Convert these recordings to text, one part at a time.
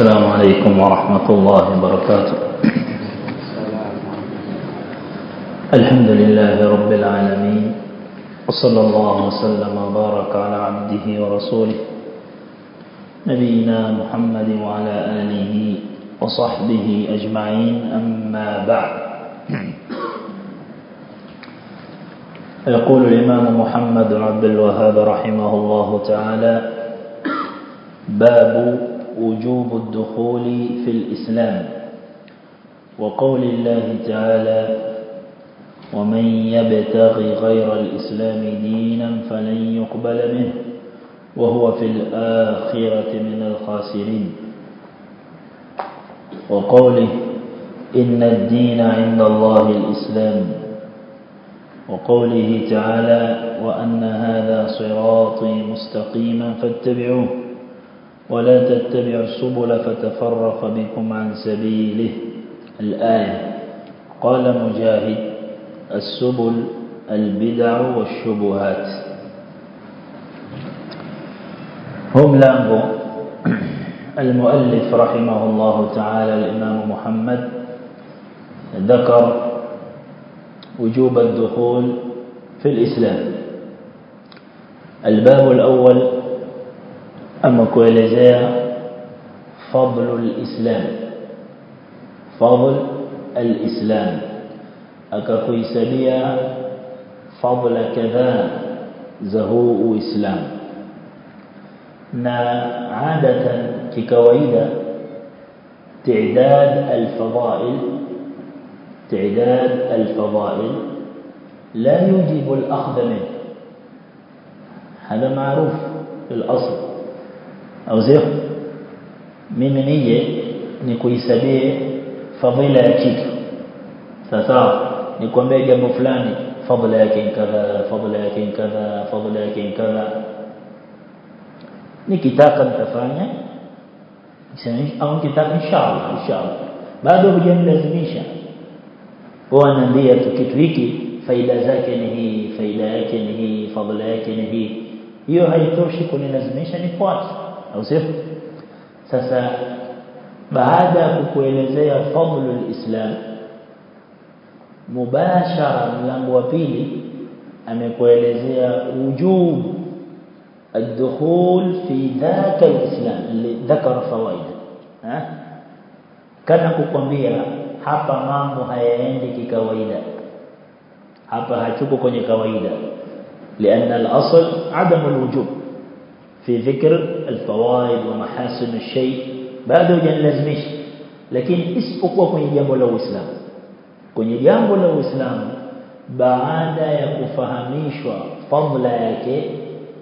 السلام عليكم ورحمة الله وبركاته. الحمد لله رب العالمين وصلى الله وسلم وبارك على عبده ورسوله نبينا محمد وعلى آله وصحبه أجمعين أما بعد. يقول الإمام محمد عبد الوهاب رحمه الله تعالى باب وجوب الدخول في الإسلام. وقول الله تعالى ومن يبتغي غير الإسلام دينا فلن يقبل منه وهو في الآخرة من الخاسرين. وقوله إن الدين عند الله الإسلام. وقوله تعالى وأن هذا صراطي مستقيما فاتبعوه. ولا تتبعوا السبل فتفرق بكم عن سبيله. الآية قال مجاهد السبل البدع والشبهات. هم لانغو المؤلف رحمه الله تعالى الإمام محمد ذكر وجوب الدخول في الإسلام. الباب الأول أما كويلزيا فضل الإسلام. فضل الإسلام. akakuisabia fadla kadhaa za huu uislamu na adatan kikawaida تعداد الفضائل تعداد الفضائل لا يوجب الأخذ منه. هذا معروف في الأصل. au sio? Mimi nije ni kuhesabie fadhila ya kitu. Sasa nikwambie jambo fulani fadhila yake kadha fadhila yake kadha fadhila yake kadha. Nikitaka nitafanya au nikitaka inshallah inshallah. Bado hujanilazimisha. Huwa anaambia tu kitu hiki faida zake ni hii faida yake ni hii fadhila yake ni hii. Hiyo haitoshi kunilazimisha nifuate. au sio sasa baada kukuelezea fadhlu alislam mubashara mlango wa pili amekuelezea وجوب الدخول في ذاك الإسلام اللي ذكر فوائد كان أقول بيها حفا مامو هيندك كويدا حفا هتوكو كوني كويدا لأن الأصل عدم الوجوب في ذكر الفوائد ومحاسن الشيء bado hujanilazimisha lakini isipokuwa kwenye jambo la Uislamu kwenye jambo la Uislamu baada ya kufahamishwa fadhila yake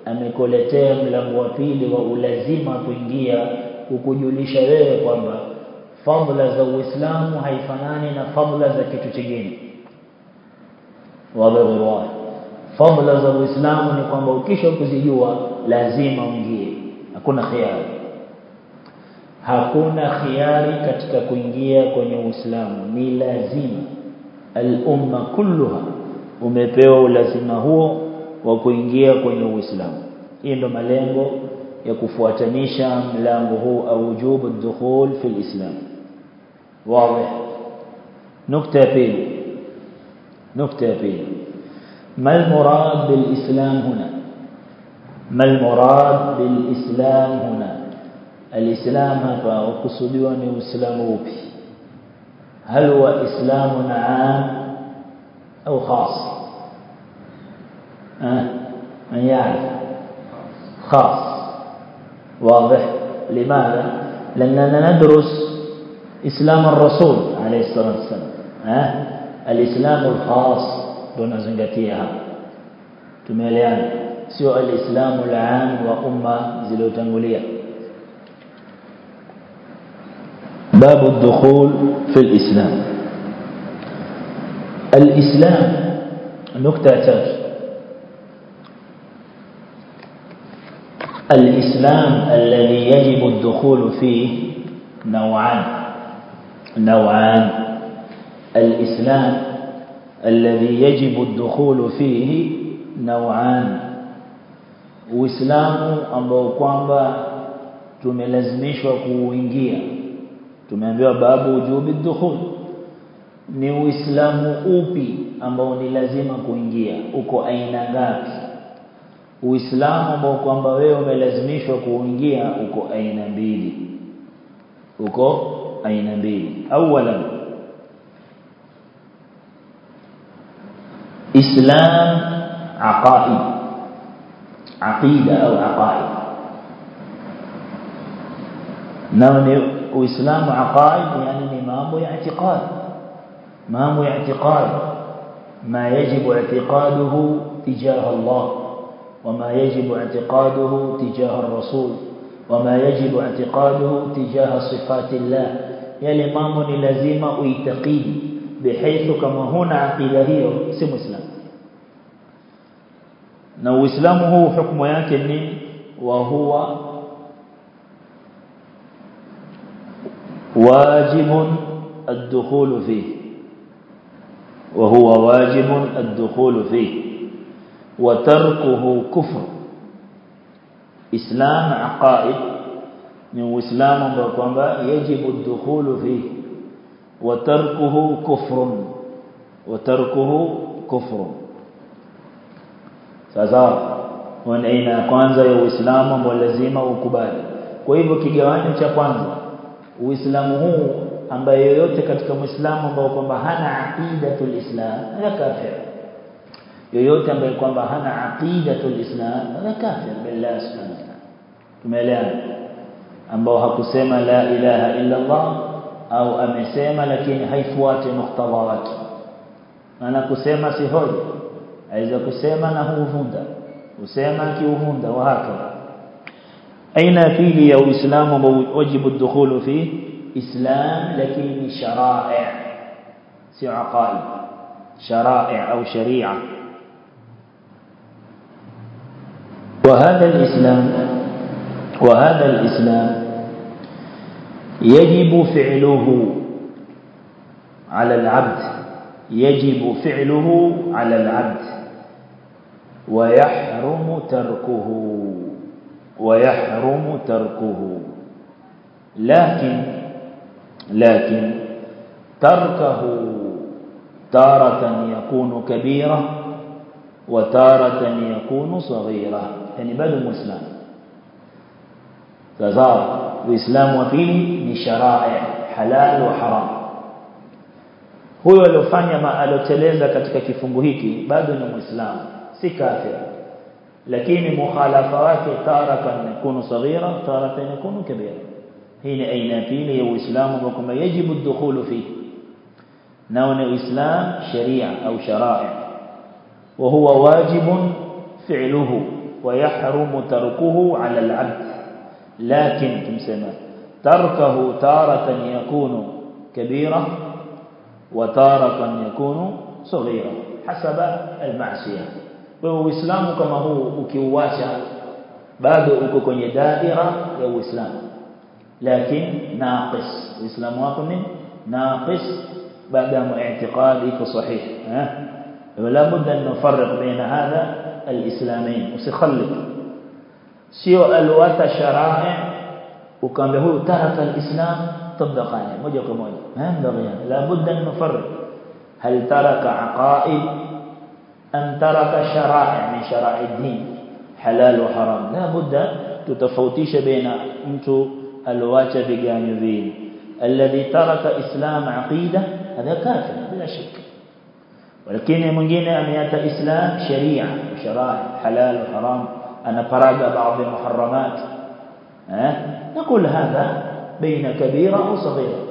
amekuletea mlango wa pili wa ulazima kuingia kukujulisha wewe kwamba fadhila za Uislamu haifanani na fadhila za kitu kingine wadhurwa fadhila za Uislamu ni kwamba ukisha kuzijua lazima uingie hakuna khiari hakuna khiari katika kuingia kwenye Uislamu ni lazima al-umma kulluha umepewa ulazima huo wa kuingia kwenye Uislamu hii ndo malengo ya kufuatanisha mlango huu au wujubu ad-dukhul fi al-islam wazi nukta pili nukta pili ما المراد بالإسلام هنا ما المراد بالإسلام هنا؟ الإسلام هذا أن الإسلام وبي هل هو إسلام عام أو خاص؟ أه؟ من يعرف؟ خاص. واضح؟ لماذا؟ لأننا ندرس إسلام الرسول عليه الصلاة والسلام. أه؟ الإسلام الخاص. دون زنغتيها tumeeleana sio alislamu alam wa umma zilizotangulia. باب الدخول في الإسلام الإسلام نكتة تاج الإسلام الذي يجب الدخول فيه نوعان نوعان الإسلام الذي يجب الدخول فيه نوعان Uislamu ambao kwamba tumelazimishwa kuingia tumeambiwa babu ujubi dukhul. Ni uislamu upi ambao ni lazima kuingia? Uko aina ngapi? Uislamu ambao kwamba wewe umelazimishwa kuingia uko aina mbili. Uko aina mbili. Awalan. Islam aqaid عقيدة أو عقائد. نون الإسلام عقائد يعني مامو اعتقاد. مامو اعتقاد. ما يجب اعتقاده تجاه الله وما يجب اعتقاده تجاه الرسول وما يجب اعتقاده تجاه صفات الله. يعني مامو لازم اعتقيد بحيث كما هنا عقيدة هي سمسلا na uislamu huu hukumu yake ni wa huwa واجب الدخول فيه. وهو واجب الدخول فيه. وتركه كفر. إسلام عقائد. من إسلام kwamba يجب الدخول فيه. وتركه كفر. وتركه كفر. Sasa wana aina ya kwanza ya Uislamu ambao lazima ukubali. Kwa hivyo kigawanyo cha kwanza Uislamu huu ambaye yoyote katika Muislamu ambao kwamba hana aqidatul Islam ni kafir. Yoyote ambaye kwamba hana aqidatul Islam ni kafir. Billah subhanahu ambao hakusema la ilaha illa Allah au amesema lakini haifuati muktadha wake. Maana kusema si hoja aweza kusema na huvunda usema kiuvunda wa hakika aina pili ya uislamu wajibu dukhulu fi islam lakini shara'i si aqaid shara'i au sharia وهذا الإسلام وهذا الإسلام يجب فعله على العبد يجب فعله على العبد ويحرم تركه. ويحرم تركه. لكن لكن تركه تارة يكون كبيرة وتارة يكون صغيرة. يعني بل مسلم. تزار الإسلام وفيه نشرائع حلال وحرام. huyo aliyofanya ma aloteleza katika kifungu hiki bado si kafir lakini mukhalafa wake taratan yakunu saghira taratan yakunu kabira hii ni aina pili ya uislamu ambao kwamba yajibu dukhulu fi nao ni uislam sharia au shara'i wa huwa wajibun fi'luhu wa yahrumu tarkuhu 'ala al-'abd lakin tumsema tarkahu taratan yakunu kabira wa taratan yakunu saghira hasaba al-ma'siyah kwa uislamu kama huu ukiuacha bado uko kwenye daira ya uislamu lakini naqis uislamu wako ni naqis baada ya i'tiqad iko sahih eh budda an nufarriq baina hadha alislamain usikhallif sio alwata shara'i ukaambia huyu taraka alislam tabaqani moja kwa moja handa la budda an nufarriq hal taraka aqaid أن ترك شرائع من شرائع الدين حلال وحرام. لا بد تتفوتيش بين أنت الواجه بجانبين. الذي ترك إسلام عقيدة هذا كافر بلا شك. ولكن يمكن أن يأتى إسلام شريعة وشرائع حلال وحرام. أنا فراغ بعض المحرمات. ها؟ نقول هذا بين كبيرة وصغيرة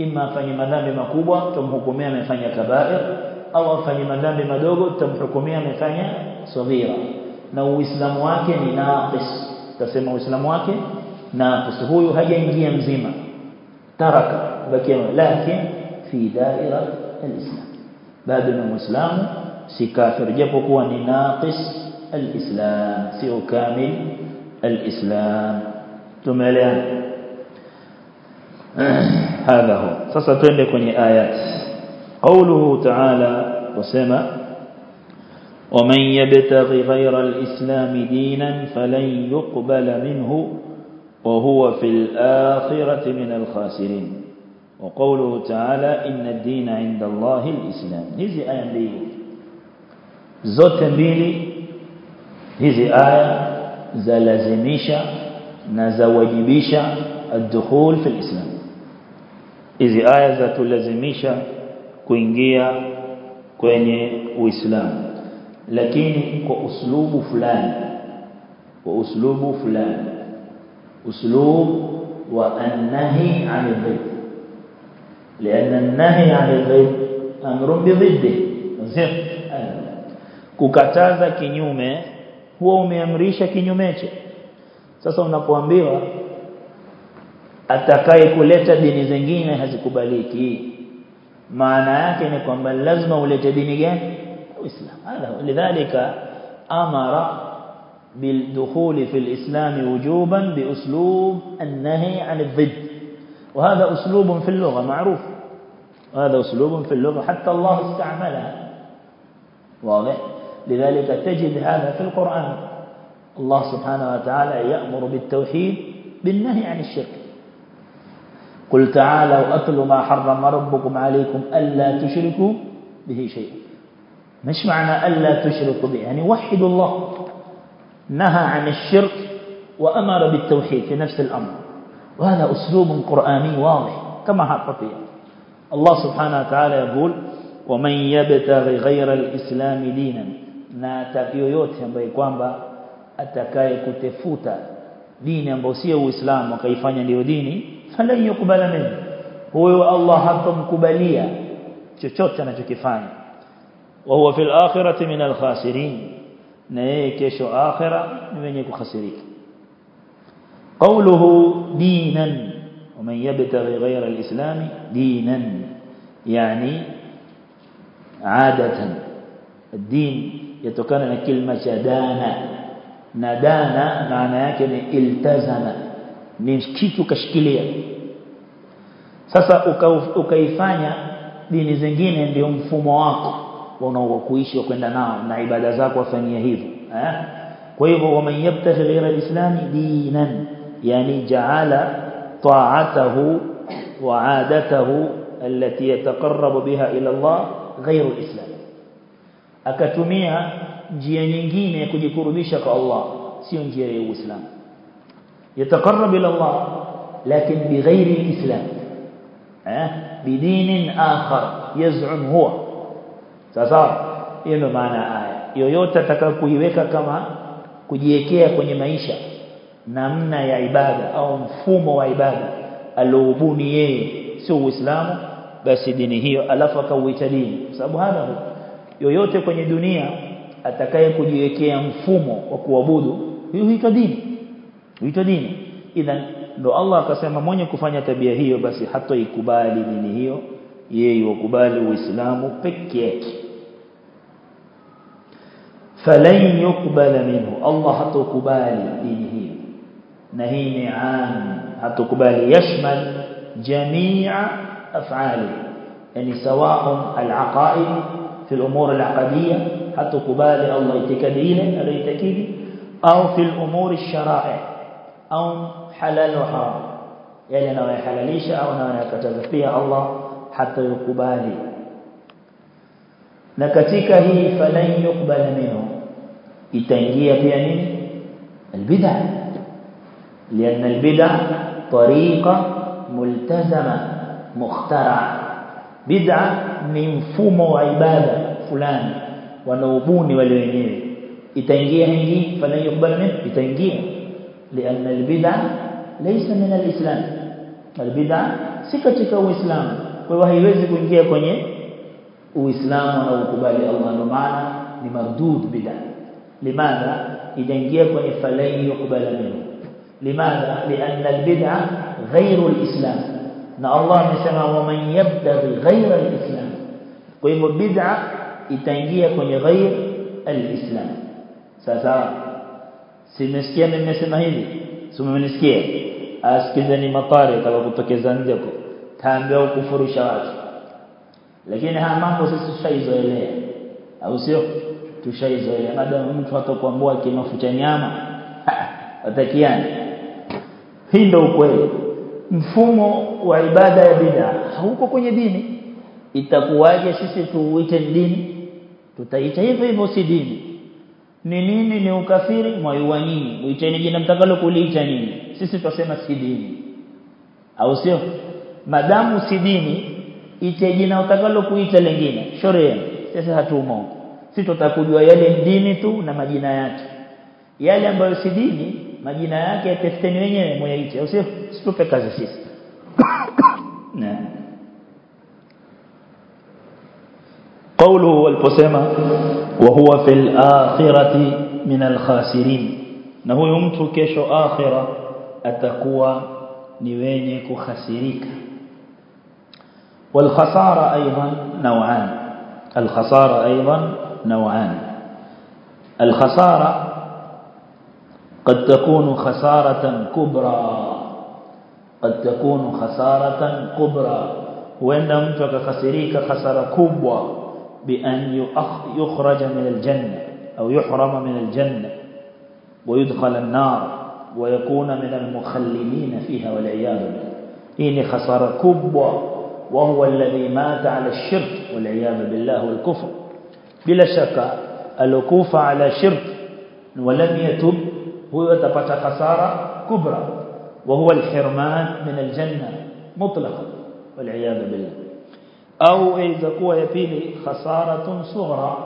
إما فني مذام مكوبة ثم حكمية من فني كبائر. au afanye madhambi madogo tutamhukumia amefanya saghira na uislamu wake ni naqis. Tutasema uislamu wake naqis. Huyu hajaingia mzima. Taraka bakia lakini fi daira alislam. Bado ni muislamu si kafir. Japo kuwa ni naqis alislam sio kamil alislam. Tumeelewa hadha huwa sasa twende kwenye ayati قوله تعالى وسمى ومن يبتغي غير الإسلام دينا فلن يقبل منه وهو في الآخرة من الخاسرين. وقوله تعالى إن الدين عند الله الإسلام. هذه آية zote mbili hizi aya zalazimisha na zawajibisha الدخول في الإسلام. hizi aya zatulazimisha kuingia kwenye Uislamu lakini kwa uslubu fulani kwa uslubu fulani uslub wa an-nahy 'anil ghayb لأن النهي عن الغيب أمر بضده kukataza kinyume huwa umeamrisha kinyumeche sasa unapoambiwa atakaye kuleta dini zingine hazikubaliki Maana yake ni kwamba lazima ulete dini gani uislamu lidhalika amara بالدخول في الإسلام وجوبا بأسلوب النهي عن الضد. وهذا أسلوب في اللغة معروف. هذا أسلوب في اللغة حتى الله استعملها. واضح؟ لذلك تجد هذا في القرآن. الله سبحانه وتعالى يأمر بالتوحيد بالنهي عن الشرك. قل تعالوا أتلوا ما حرم ربكم عليكم ألا تشركوا به شيئا. مش معنى ألا تشركوا به يعني وحدوا الله نهى عن الشرك وأمر بالتوحيد في نفس الأمر. وهذا أسلوب قرآني واضح كما حققيا الله سبحانه وتعالى يقول ومن يبتغي غير الإسلام دينا na yoyote ambaye kwamba atakaye kutefuta dini ambayo sio Uislamu falan yukubala minhu huyo Allah hatamkubalia chochote anachokifanya wa huwa fil akhirati min al khasirin na yeye kesho akhira ni wenye kukhasirika قوله دينا ومن يبتغي غير الإسلام دينا يعني عادة الدين يتكون كلمة دانا معنى yake ni iltazama ni kitu kashikilia sasa ukaifanya dini zingine ndio mfumo wako unaokuishi kwenda nao na ibada zako wafanyia hivyo eh kwa hivyo waman yabtaghi ghayra alislam dinan yani jaala ta'atahu wa 'adatahu التي يتقرب بها إلى الله غير الإسلام akatumia njia nyingine ya kujikurubisha kwa Allah sio njia ya Uislamu yatakarrab ila الله لكن بغير ها؟ bidinin اخر يزعم huwa sasa hiyo ndio maana aya. Yoyote atakayokuiweka kama kujiwekea kwenye maisha namna ya ibada au mfumo wa ibada aliobuni yeye sio Uislamu basi dini hiyo alafu akauita dini. Sababu hana yoyote kwenye dunia atakaye kujiwekea mfumo wa kuabudu hiyo huitwa dini huitwa dini idhan ndo Allah akasema mwenye kufanya tabia hiyo basi hatoikubali dini hiyo yeye wakubali uislamu peke yake falan yukbala minhu Allah hatokubali dini hiyo na hii ni am hatokubali yashmal jamia af'ali yani sawa al-aqaid في الأمور العقدية حتى قبال الله يتكدين أو يتكيد أو في الأمور أو حلال وحرام يعني أنا يحلليش أو أنا يكتب فيها الله حتى يقبال نكتك هي فلن يقبل منه. يتنجي بيانين البدع. لأن البدع طريقة ملتزمة مخترعة. bid'a ni mfumo wa ibada fulani wanaobuni wale wenyewe itaingia hii falan yukubali min itaingia لأن البدع ليس من الإسلام. البدع سكتك وإسلام وهي وزك ونجيك ونجي وإسلام ونوكبالي الله نمعنا لمردود بدع. لماذا؟ إذا نجيك ونجي فلن يقبل منه. لماذا؟ لأن البدع غير الإسلام. نا الله نسمى ومن يبدأ غير الإسلام. ويمو بدع إذا نجيك غير الإسلام. سأسأل. Simesikia nimesema hivi? Simenisikia asikizeni mapare atakapotokeza nje huko. Taambia kufurisha watu. Lakini haya mambo sisi tushaizoelea. Au sio? Tushaizoelea. Madamu mtu hatakuambua kinofu cha nyama. Atakiani hii ndio ukweli. Mfumo wa ibada ya bid'a hauko kwenye dini. Itakuwaje sisi tuuite dini? Tutaita hivyo hivyo si dini ni nini ni ukafiri? Mwaiwa nyinyi muiteni jina mtakalo kuliita nyinyi sisi tutasema si dini. Au sio? Madamu si dini ite jina utakalo kuita lingine. Sharia sisi hatumo. Sisi tutakujua yale dini tu na majina yake. Yale ambayo si dini majina yake tafuteni wenyewe mwaite au sio? Situpe kazi sisi. Na قوله والبسمة وهو في الآخرة من الخاسرين. kesho akhira atakuwa ni wenye kukhasirika والخسارة أيضا نوعان. الخسارة أيضا نوعان. الخسارة قد تكون خسارة كبرى. قد تكون خسارة كبرى. وإن متك خسريك خسارة كبوى بأن يخرج من الجنة أو يحرم من الجنة ويدخل النار ويكون من المخلدين فيها والعياذ بالله. إني خسارة كبوى وهو الذي مات على الشرك والعياذ بالله والكفر. بلا شك الوقوف على شرك ولم يتب هو يتبت خسارة كبرى وهو الحرمان من الجنة مطلقا والعياذ بالله. أو إذا كوا يبيلي خسارة صغرى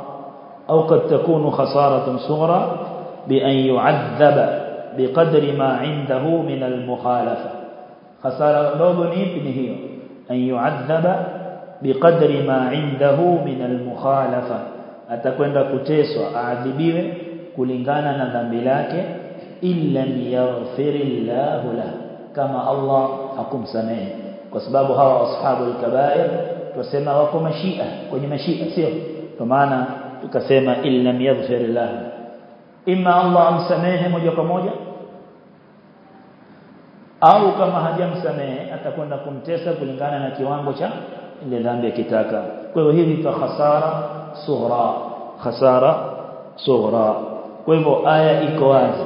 أو قد تكون خسارة صغرى بأن يعذب بقدر ما عنده من المخالفة. خسارة لغني ابنه أن يعذب بقدر ما عنده من المخالفة. أتكون كتيسو أعذبه كلنغانا إن لم يغفر الله له. كما الله أقوم سمين وسبابها أصحاب الكبائر tusema wako mashia kwenye mashia sio? Kwa maana tukasema illa yaghfirillah imma Allah amsamehe moja kwa moja? Au kama hajamsamehe atakwenda kumtesa kulingana na kiwango cha ile dhambi akitaka. Kwa hiyo fa khasara sughra. Khasara sughra. Kwa hivyo aya iko wazi.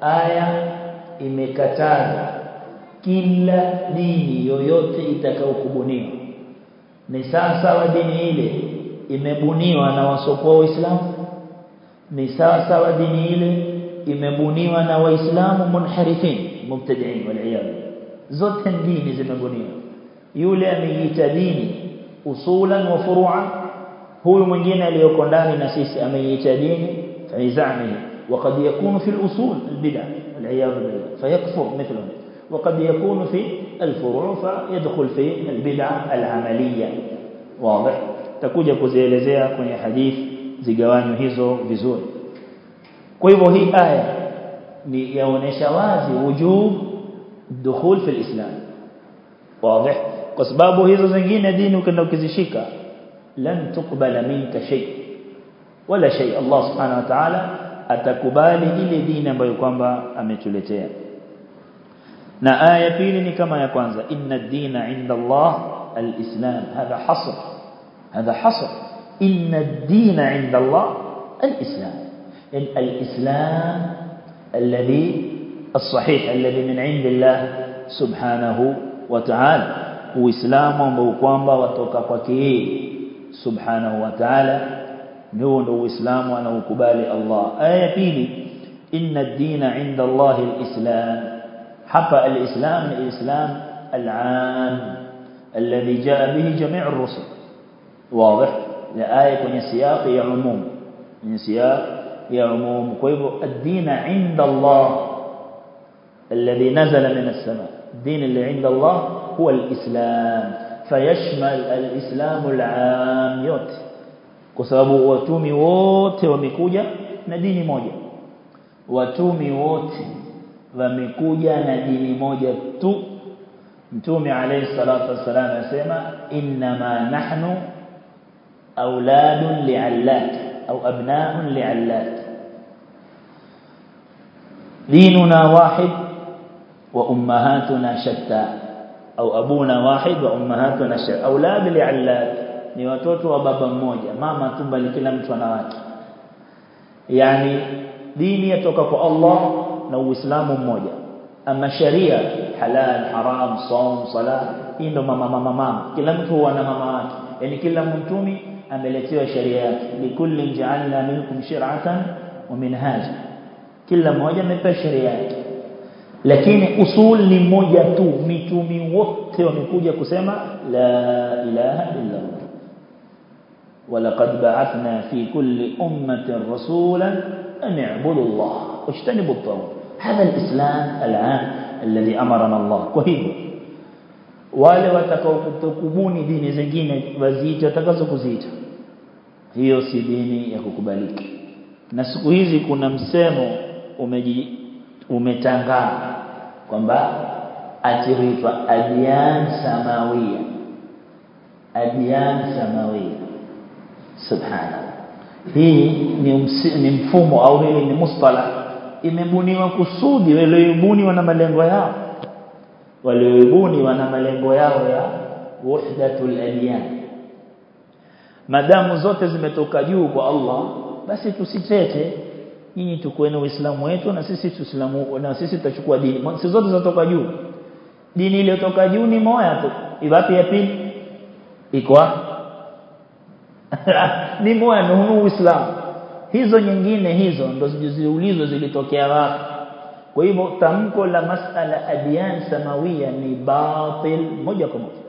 Aya imekataza kila dini yoyote itakayokubuniwa ni sasa wa dini ile imebuniwa na wasokuwa waislamu ni sasa wa dini ile imebuniwa na waislamu munharifin mubtadi'in wal zote dini zimebuniwa yule ameita dini usulan wa furu'an huyu mwingine aliyoko ndani na sisi ameita dini faizamihi وقد يكون في الأصول البدع والعياذ بالله فيكفر مثلهم وقد يكون في الفروع فيدخل في البدع العملية. واضح؟ تكوجة كزيلزية كوني حديث زيقوان يهيزو بزول. كيف هي آية يوني شوازي وجوب الدخول في الإسلام. واضح؟ قصباب هيزو زنجين دين وكنو كزيشيكا لن تقبل منك شيء. ولا شيء. الله سبحانه وتعالى أتكبالي إلي دين بيقوان بأمتلتين na aya pili ni kama ya kwanza inna ad-dina 'inda Allah al-islam hadha hasr hadha hasr inna ad-dina 'inda Allah al-islam al-islam الذي الصحيح الذي من عند الله سبحانه وتعالى uislamu ambao kwamba watoka kwake subhanahu wa ta'ala ndio ndio uislamu anaukubali Allah aya pili inna ad-dina 'inda Allah al-islam حب الإسلام الإسلام العام الذي جاء به جميع الرسل. واضح؟ لآية من سياق يعموم. من سياق يعموم. كيف الدين عند الله الذي نزل من السماء. الدين اللي عند الله هو الإسلام. فيشمل الإسلام العام. يوت. كسبب وتومي ووت ومكوجة نديني موجة. وتومي ووت. Wamekuja na dini moja tu mtume alayhi salatu wasalam anasema inma nahnu auladun li'allat au abna'un li'allat dinuna wahid wa ummahatuna shatta au abuna wahid wa ummahatuna shatta aulad li'allat ni watoto wa baba mmoja mama tu bali kila mtu ana wake yani dini yatoka kwa Allah na uislamu mmoja ama sharia halal haram saum sala hii mama mama mama kila mtu huwa na mama wake yani kila mtumi ameletewa sharia yake likulli ja'alna minkum shir'atan wa minhaja kila mmoja amepewa sheria yake lakini usul ni moja tu mitumi wote wamekuja kusema la ilaha illa Allah ولقد بعثنا في كل أمة رسولا أن اعبدوا الله واجتنبوا الطاغوت هذا الإسلام العام الذي أمرنا الله وهي wale watakaokubuni dini zingine wazito watakazokuziita hiyo si dini ya kukubalika na siku hizi kuna msemo umeji umetangaa kwamba atiritwa adyan samawia adyan samawia subhanallah hii ni, msi, ni mfumo au hili ni mustalah imebuniwa kusudi walioibuni wana malengo yao. Walioibuni wana malengo yao ya wahdatul adyan. Madamu zote zimetoka juu kwa Allah basi tusitete nyinyi tukueni uislamu wetu na sisi tuislamu na sisi tutachukua dini. Sisi zote zinatoka juu. Dini iliyotoka juu ni moya tu. Iwapi ya pili? Iko ni moya ni uislamu hizo nyingine hizo ndo ziulizwe zilitokea wapi kwa hivyo tamko la masala adyan samawia ni batil moja kwa moja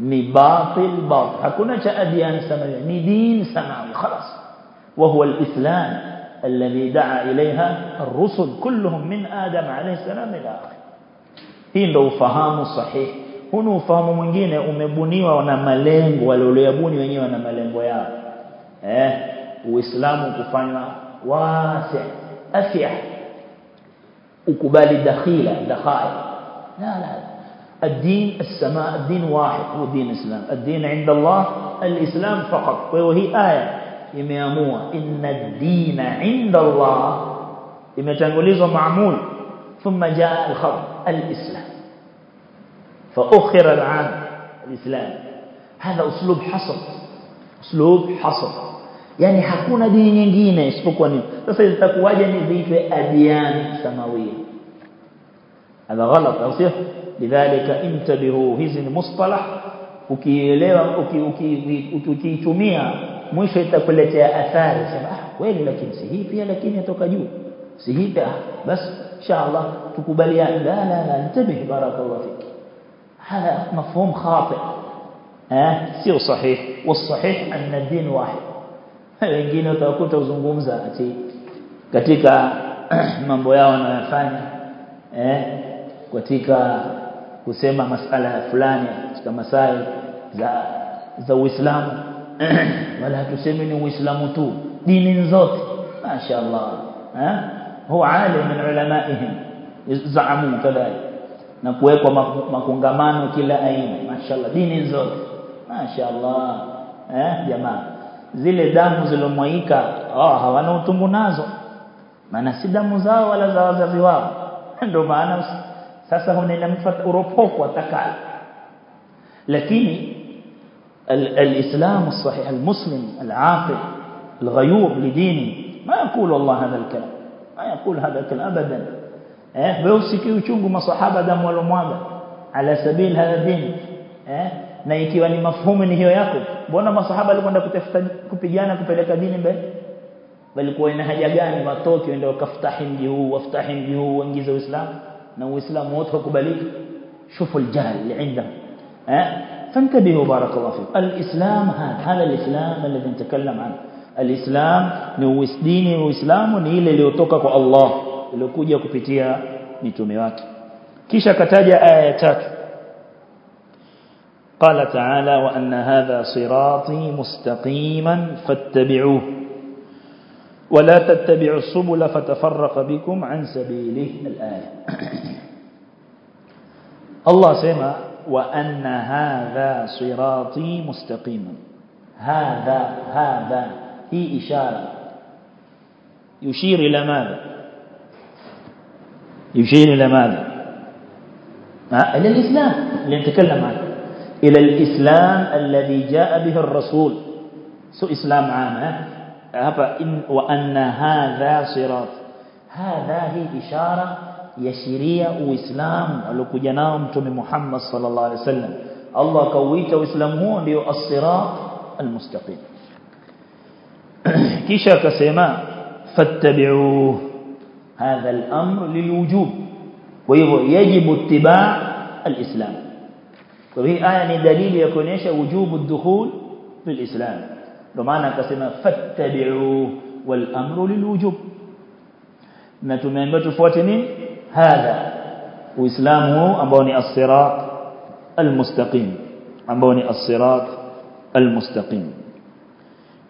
ni batil batil hakuna cha adyan samawia ni din samawi خلاص وهو الإسلام الذي دعا إليها الرسل كلهم من آدم عليه السلام إلى آخر hii ndo ufahamu sahihi hunu ufahamu mwingine umebuniwa na malengo walioliyabuni wenyewe na malengo yao eh وإسلام kufanywa واسع afya وكبالي دخيلة دخائل لا لا الدين السماء الدين واحد هو دين الإسلام الدين عند الله الإسلام فقط وهي آية يمامو إن الدين عند الله لما تنقوليزه معمول ثم جاء الخبر الإسلام فأخر العام الإسلام هذا أسلوب حصر أسلوب حصر yani hakuna dini nyingine isipokuwa ni sasa itakuwaje ni ziitwe adyan samawia hada ghalat au sio lidhalika intabihu hizi ni mustalah ukielewa ukiitumia mwisho itakuletea athari sema ah kweli lakini si hii pia lakini atoka juu si hii pia bas inshallah tukubaliane la la la intabih barakallahu fik hada mafhum khati eh sio sahih والصحيح ان الدين واحد wengine utawakuta uzungumza ati katika mambo yao wanayofanya eh katika kusema masala ya fulani katika masaa za za Uislamu. Wala tuseme ni Uislamu tu dini zote. Mashaallah eh huwa alim min ulamaihim zaamu kadhalika na kuwekwa makongamano kila aina. Mashaallah dini zote. Mashaallah eh jamaa zile damu zilomwaika ah hawana utungu nazo. Maana si damu zao wala za wazazi wao. Ndio maana sasa honena mfata uropoko atakali lakini الإسلام الصحيح المسلم العاقل الغيور لديني ما يقول الله هذا الكلام ما يقول هذا الكلام أبدا إيه بيوسكي وشنقوا مصحابة دم والمواد على سبيل هذا الدين إيه na ikiwa ni mafhumu ni hiyo yako mbona masahaba walikwenda kutafuta kupigana kupeleka dini mbele walikuwa ina haja gani watoke waende wakaftahi mji huu waftahi mji huu waingize uislamu na uislamu wote kukubalika shufu aljahl عندهم eh فانتبهوا بارك الله فيكم الإسلام هذا هذا الإسلام الذي نتكلم عنه الإسلام ni dini uislamu ni ile iliyotoka kwa Allah iliyokuja kupitia mitume wake kisha kataja aya ya tatu قال تعالى وأن هذا صراطي مستقيما فاتبعوه ولا تتبعوا السبل فتفرق بكم عن سبيله الآية. الله سيما وأن هذا صراطي مستقيما. هذا هذا هي إشارة. يشير إلى ماذا؟ يشير إلى ماذا؟ إلى الإسلام اللي نتكلم عنه. إلى الإسلام الذي جاء به الرسول. سو إسلام عام وأن هذا صراط. هذا هي إشارة يشيرية وإسلام لكجنام تم محمد صلى الله عليه وسلم. الله كويت وإسلامه ليو الصراط المستقيم. كيشا كسيما فاتبعوه. هذا الأمر للوجوب. ويجب اتباع الإسلام. فهي آية دليل يكون إيش وجوب الدخول في الإسلام. رمانا قسم فاتبعوا والأمر للوجوب. نتمنى تفوتني هذا. وإسلامه أبوني الصراط المستقيم. أبوني الصراط المستقيم.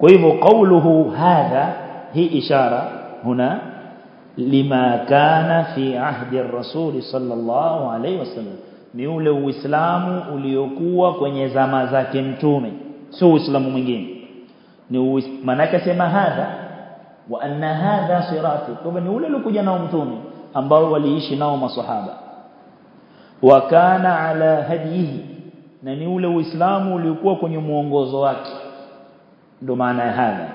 كيف قوله هذا؟ هي إشارة هنا لما كان في عهد الرسول صلى الله عليه وسلم. Ni ule uislamu uliokuwa kwenye zama zake mtume sio uislamu mwingine ni manaka sema hadha wa anna hadha sirati kwa ni ule uliokuja nao mtume ambao waliishi nao maswahaba wa kana ala hadihi na ni ule uislamu uliokuwa kwenye muongozo wake ndo maana ya hadha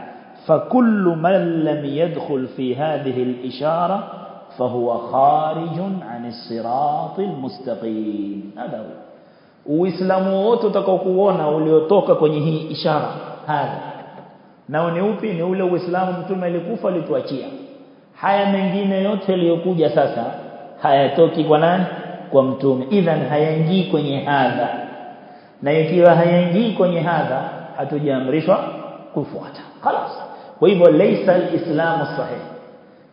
فكل من لم يدخل في هذه الإشارة فهو خارج عن الصراط المستقيم هذا هو uislamu wote utakaokuona uliotoka kwenye hii ishara hadha nao ni upi ni ule uislamu mtume alikufa alituachia haya mengine yote yaliyokuja sasa hayatoki kwa nani kwa mtume idhan hayaingii kwenye hadha na ikiwa hayaingii kwenye hadha hatujaamrishwa kufuata خلاص kwa hivyo laysa alislamu sahih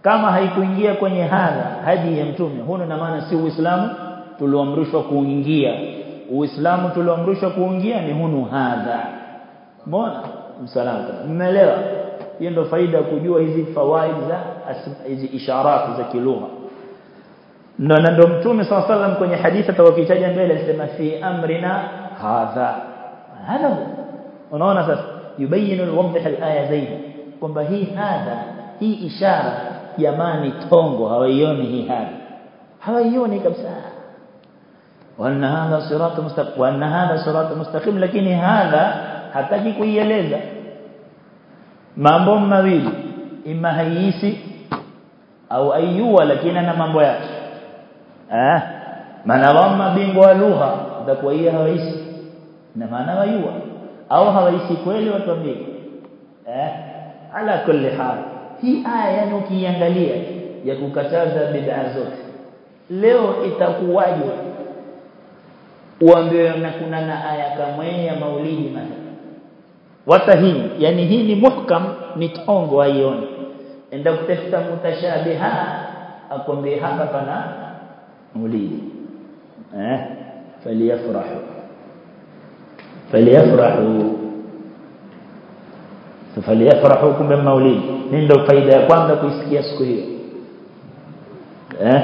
kama haikuingia kwenye hadha hadi ya mtume huno na maana si uislamu tulioamrishwa kuingia uislamu tulioamrishwa kuingia ni hunu hadha mbona msalama mmeelewa hiyo ndio faida kujua hizi fawaid za hizi isharat za kilugha ndio ndio mtume sallallahu alaihi kwenye hadithi atakayokitaja mbele alisema fi amrina hadha hadha unaona sasa yubayinu alwadh alaya zaidi kwamba hii hadha hii ishara jamani tongo hawaioni hii hadha hawaioni kabisa وان هذا صراط مستقيم وان هذا صراط مستقيم lakini hadha hataki kuieleza mambo mawili ima haisi au ayua lakini ana mambo yake eh maana wao mabingwa wa lugha utakuwa yeye hawaishi na maana wayua au hawaishi kweli watuambie eh ala kulli hal hii aya yani ukiangalia ya kukataza bid'a zote leo itakuwaje? Uambie na kuna na aya kamwe ya maulidi mathalan wata hii yani hii ni muhkam ni tongo haioni enda kutafuta mutashabiha akwambie hapa pana maulidi. Eh faliyafrahu. Faliyafrahu faliyafrahu kumbe maulidi ni ndio faida ya kwanza kuisikia siku hiyo eh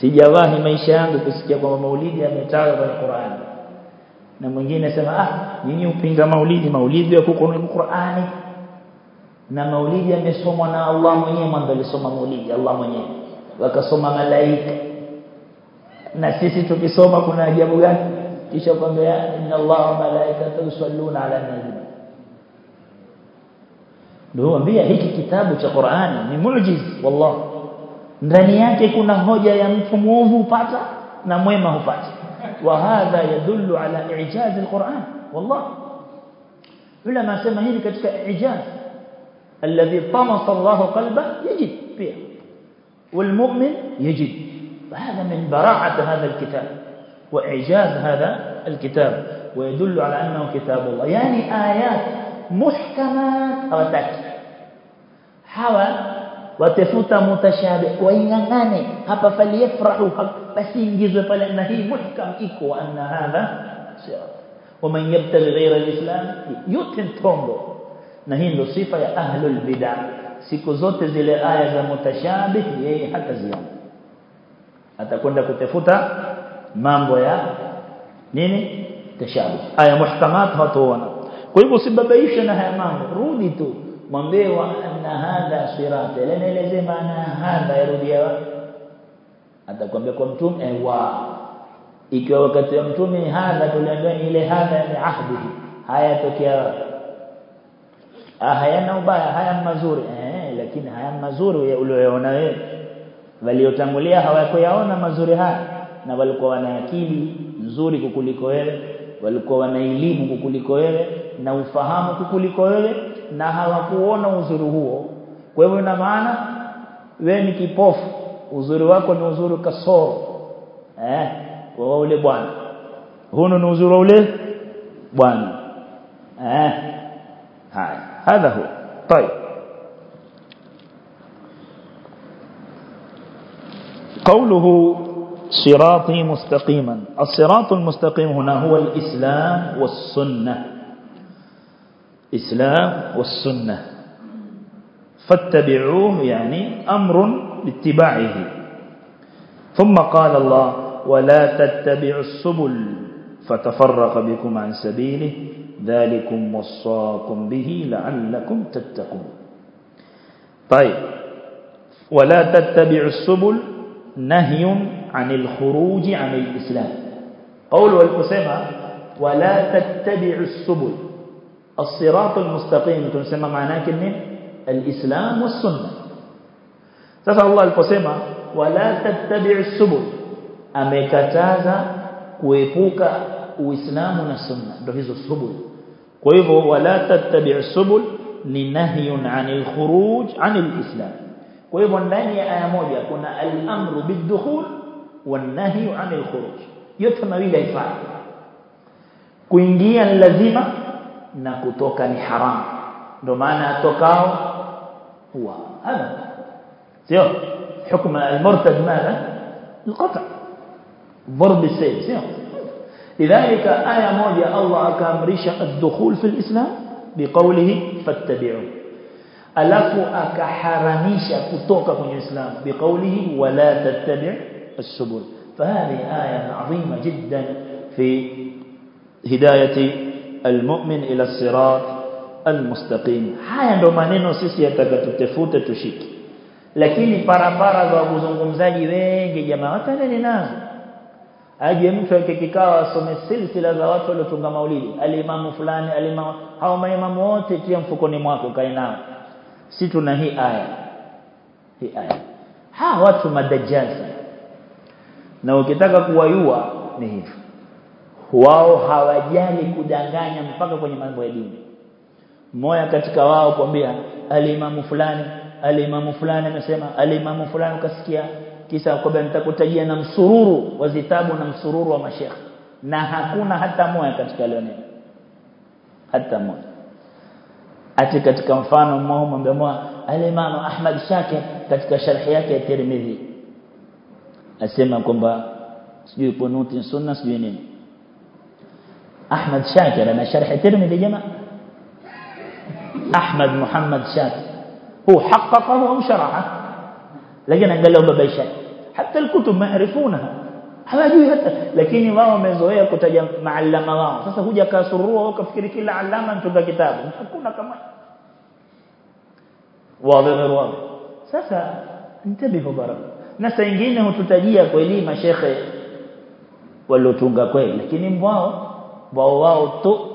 sijawahi maisha yangu kusikia kwamba maulidi yametajwa kwenye Qur'ani na mwingine sema ah nyinyi upinga maulidi maulidi yako kwenye Qur'ani na maulidi yamesomwa na Allah mwenyewe mwanzo alisoma maulidi Allah mwenyewe wakasoma malaika na sisi tukisoma kuna ajabu gani kisha kwambia inna Allah wa malaikatahu yusalluna ala nabi ndio hiki kitabu cha Qur'ani ni muujiz wallah ndani yake kuna hoja ya mtu muovu upata na mwema hupata wa hadha yadullu ala i'jaz alquran wallah ulama sema hili katika i'jaz alladhi tamasa Allah qalba yajid pia والمؤمن يجد هذا من براعة هذا الكتاب وإعجاز هذا الكتاب ويدل على أنه كتاب الله يعني آيات أو تكي حوى watafuta mutashabih waingangane hapa faliyafrahu basi ingizwe pale na hii muhkam iko anna hadha waman yabtaghi ghayra alislam yutin tongo na hii ndio sifa ya ahlul bid'ah siku zote zile aya za mutashabih yeye hata ziona atakwenda kutafuta mambo ya nini tashabih aya muhkamat hataona kwa hivyo usibabaishe na haya mambo. Rudi tu. Mwambie wa anna hadha sirata ile naelezea maana hadha yarudia atakwambia kwa mtume eh, wa. Ikiwa wakati wa mtume hadha tuliambiwa ni ile hadha ni ahdi. Haya tokea ah hayana ubaya haya mazuri. Eh lakini haya mazuri uliyoona wewe. Waliotangulia hawakuyaona mazuri haya. Na walikuwa wana akili nzuri kukuliko wewe walikuwa wana elimu kukuliko wewe na ufahamu kukuliko wewe na hawakuona uzuri huo kwa hivyo ina maana wewe ni kipofu uzuri wako ni uzuri kasoro eh wa ule bwana huno ni uzuri wa ule bwana eh haya hadha huwa طيب قوله صراطي مستقيما. الصراط المستقيم هنا هو الإسلام والسنة. إسلام والسنة. فاتبعوه يعني أمر باتباعه. ثم قال الله ولا تتبعوا السبل فتفرق بكم عن سبيله. ذلكم وصاكم به لعلكم تتقون. طيب. ولا تتبعوا السبل نهي عن الخروج عن الإسلام. قول والكسيمة ولا تتبع السبل. الصراط المستقيم تنسمى معناه كلمة؟ الإسلام والسنة. سأسأل الله القسيمة ولا تتبع السبل. أميكتازا كويبوكا وإسلام والسنة. رفيز السبل كويبو ولا تتبع السبل. لنهي عن الخروج عن الإسلام. كويبو لن أموجا يكون الأمر بالدخول. والنهي عن الخروج. يوتا مويلة يفعل كوينجيا لزيمة نكو توكا نحرام نمانا توكاو هو هذا سيو حكم المرتد ماذا القطع ضرب السيف سيو لذلك آية مولى الله أكامريش الدخول في الإسلام بقوله فاتبعوا ألف أكحرميش كتوكا في الإسلام بقوله ولا تتبعوا السبل. فهذه آية عظيمة جدا في هداية المؤمن إلى الصراط المستقيم. هاي عندما نينو سيسي يتكتفوت تشيك لكن البرابرة وغزنغمزاجي وين جماعة لنازم أجي مكتو يككيكا وصم السلسلة ذوات ولتنغ موليد الإمام فلاني الإمام هاو ما إمام ووتي تيام فكوني مواكو كينام ستنا هي آية هي آية ها واتو مدجال na ukitaka kuwayua ni hivi. Wao hawajali kudanganya mpaka kwenye mambo ya dini. Moya katika wao kwambia alimamu fulani alimamu fulani amesema alimamu fulani ukasikia kisa kwamba nitakutajia na msururu wa zitabu na msururu wa mashekh na hakuna hata moya katika leo hata moja ati katika mfano mmoja mmoja alimamu Ahmad Shakir katika sharhi yake ya Tirmidhi asema kwamba sijui kunuti sunna sijui nini Ahmad Shakir ana sharhi Tirmidhi jamaa Ahmad Muhammad Shakir هو حققه أو شرحه لكن angalau babaisha hata الكتب ما يعرفونها hawajui hata lakini wao wamezoea kutaja maallama wao sasa huja kasurua wao kafikiri kila alama mtunga kitabu hakuna kama wazi sasa ntabihu baraka na saa nyingine hututajia kweli mashekhe waliotunga kweli lakini mbwao wao wao tu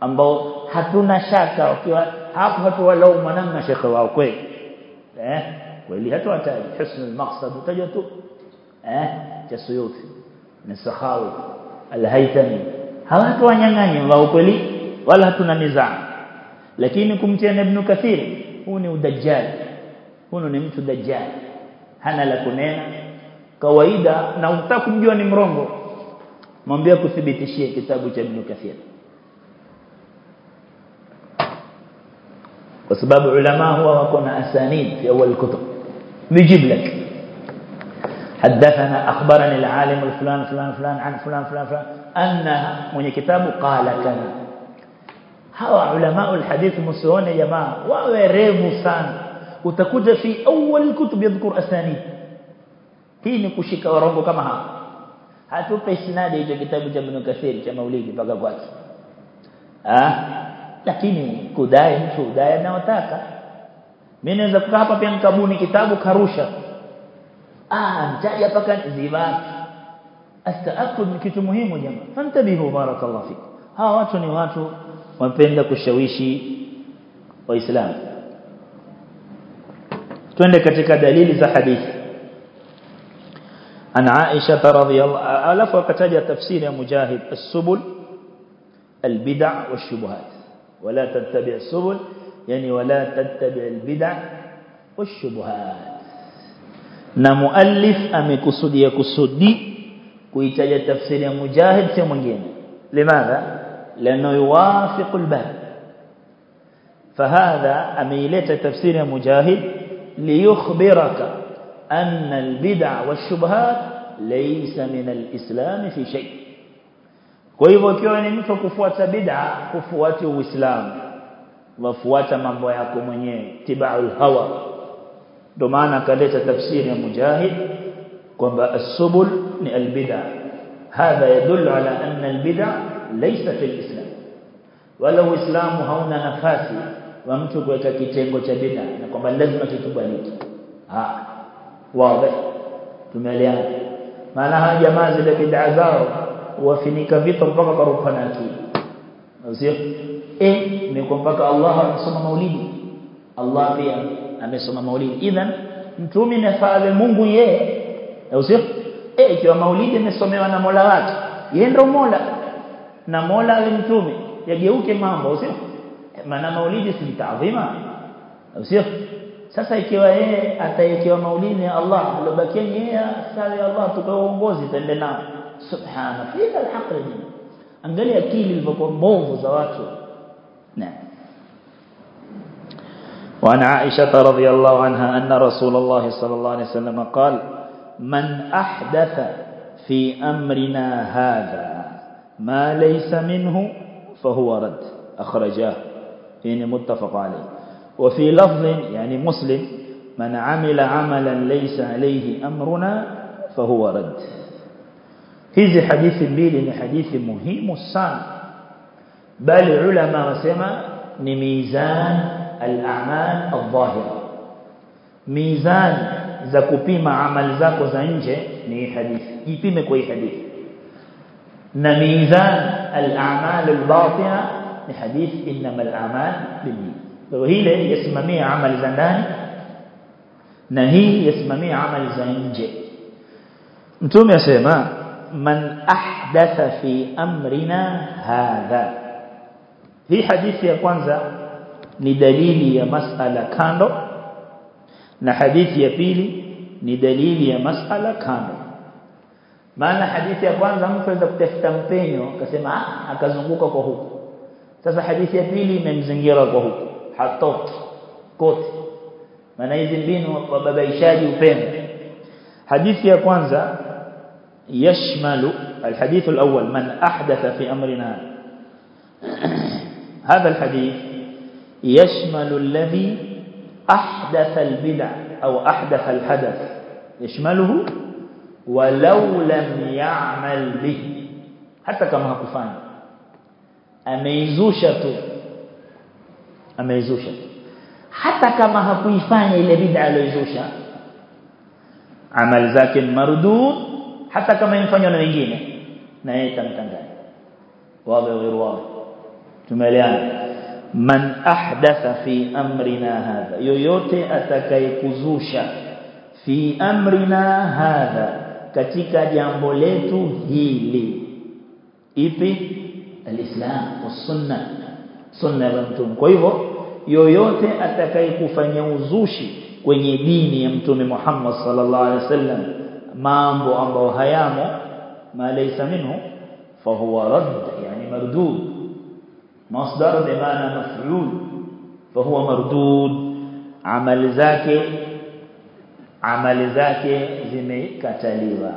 ambao hatuna shaka wakiwa hapo hatuwalaumu na shekhe wao kweli. Eh kweli hatuwataji. Husn al-maqsad utajwa tu. Eh cha suyuti na sahawi al-haytami hawatu wanyang'anyi wao kweli wala hatuna mizaa lakini kumtia ibn kathir huu ni udajjal huyo ni mtu dajjal hana la kunena kawaida na unataka kumjua ni mrongo mwambie kuthibitishie kitabu cha ibn kathir kwa sababu ulama huwa wako na asanid fi awal kutub بيجيب لك حدثنا أخبرني العالم الفلان فلان فلان عن فلان فلان فلان أنها من كتابه قال كذا hawa علماء الحديث msione jamaa wawe revu sana utakuja fi awwal kutub yadhkur asanid hii ni kushika warongo kama hapa hatupe isnadi hicho kitabu cha Ibn Kathir cha Maulidi mpaka kwake ah lakini kudai mtu udai anayotaka mimi naweza kukaa hapa pia nikabuni kitabu karusha ah mtaja paka ziba astaakud ni kitu muhimu jamaa fantabihu barakallahu fik hawa watu ni watu wapenda kushawishi waislamu twende katika dalili za hadithi an Aisha radhiyallahu alafu akataja tafsiri ya Mujahid as-subul al-bid'a wash-shubuhat wala tattabi' as-subul yani wala tattabi' al-bid'a wash-shubuhat na muallif amekusudia kusudi kuitaja tafsiri ya Mujahid si mwingine limadha لأنه يوافق الباب فهذا أميلة تفسير مجاهد ليخبرك أن البدع والشبهات ليس من الإسلام في شيء. كيف يكون أنت كفوات بدع كفوات الإسلام وفوات من بيكم تبع الهوى دمانا كذلك تفسير مجاهد كما السبل من البدع هذا يدل على أن البدع ليس في الإسلام ولو إسلام هون نفاسي wa mtu kuweka kitengo cha bid'a na kwamba lazima kikubaliki ah wazi. Tumeelewana. Maana hawa jamaa zile bid'a zao wafinika vitu mpaka karupa na akili. Sio eh ni mpaka Allah anasoma maulidi. Allah pia amesoma maulidi. Idhan mtume nafaale Mungu ye. Sio eh ikiwa maulidi amesomewa na Mola wake yeye ndo Mola. Na Mola ni mtume. Yageuke mambo sio maana maulidi si taadhima sio sasa ikiwa yeye ataekewa maulidi ya Allah alobakia yeye sala Allah tukao uongozi tende nao subhana fika alhaql angalia akili ilivyokuwa mbovu za watu naam وعن عائشة رضي الله عنها أن رسول الله صلى الله عليه وسلم قال من أحدث في أمرنا هذا ما ليس منه فهو رد أخرجاه إن متفق عليه. وفي لفظ يعني مسلم من عمل عملا ليس عليه أمرنا فهو رد. هذا حديث البيل حديث مهم السان بل علماء سما نميزان الأعمال الظاهرة ميزان زكو بيما عمل زكو زنجة ني حديث يبيما كوي حديث نميزان الأعمال الباطنة ni hadithi innamal a'mal binniyat kwa hile yasimamia amali za ndani na hii yasimamia amali za nje mtume asema man ahdatha fi amrina hadha hii hadithi ya kwanza ni dalili ya masala kando na hadithi ya pili ni dalili ya masala kando maana hadithi ya kwanza mtu anaweza kutafuta mpenyo akasema ah akazunguka kwa huku sasa hadithi ya pili imemzingira kwa huku hatoki kote maana hizi mbinu wababaishaji upendo hadithi ya kwanza يشمل الحديث الأول من أحدث في أمرنا. هذا الحديث يشمل الذي أحدث البدع أو أحدث الحدث. يشمله ولو لم يعمل به. حتى كما هكفان ameizusha tu ameizusha hata kama hakuifanya ile bid'a aliyoizusha amali zake mardud hata kama imfanywa na wengine na yeye tamtanganya wawe wawe tumeeleana man ahdatha fi amrina hadha yoyote atakayekuzusha fi amrina hadha katika jambo letu hili ipi الإسلام والسنة. سنة لمتوم كيفو يويوت أتكي كفن يوزوشي كن يدين يمتوم محمد صلى الله عليه وسلم. ما أمبو أمبو هيامو. ما ليس منه. فهو رد يعني مردود. مصدر بمعنى مفعول. فهو مردود. عمل ذاك عمل ذاك زمي كتاليوا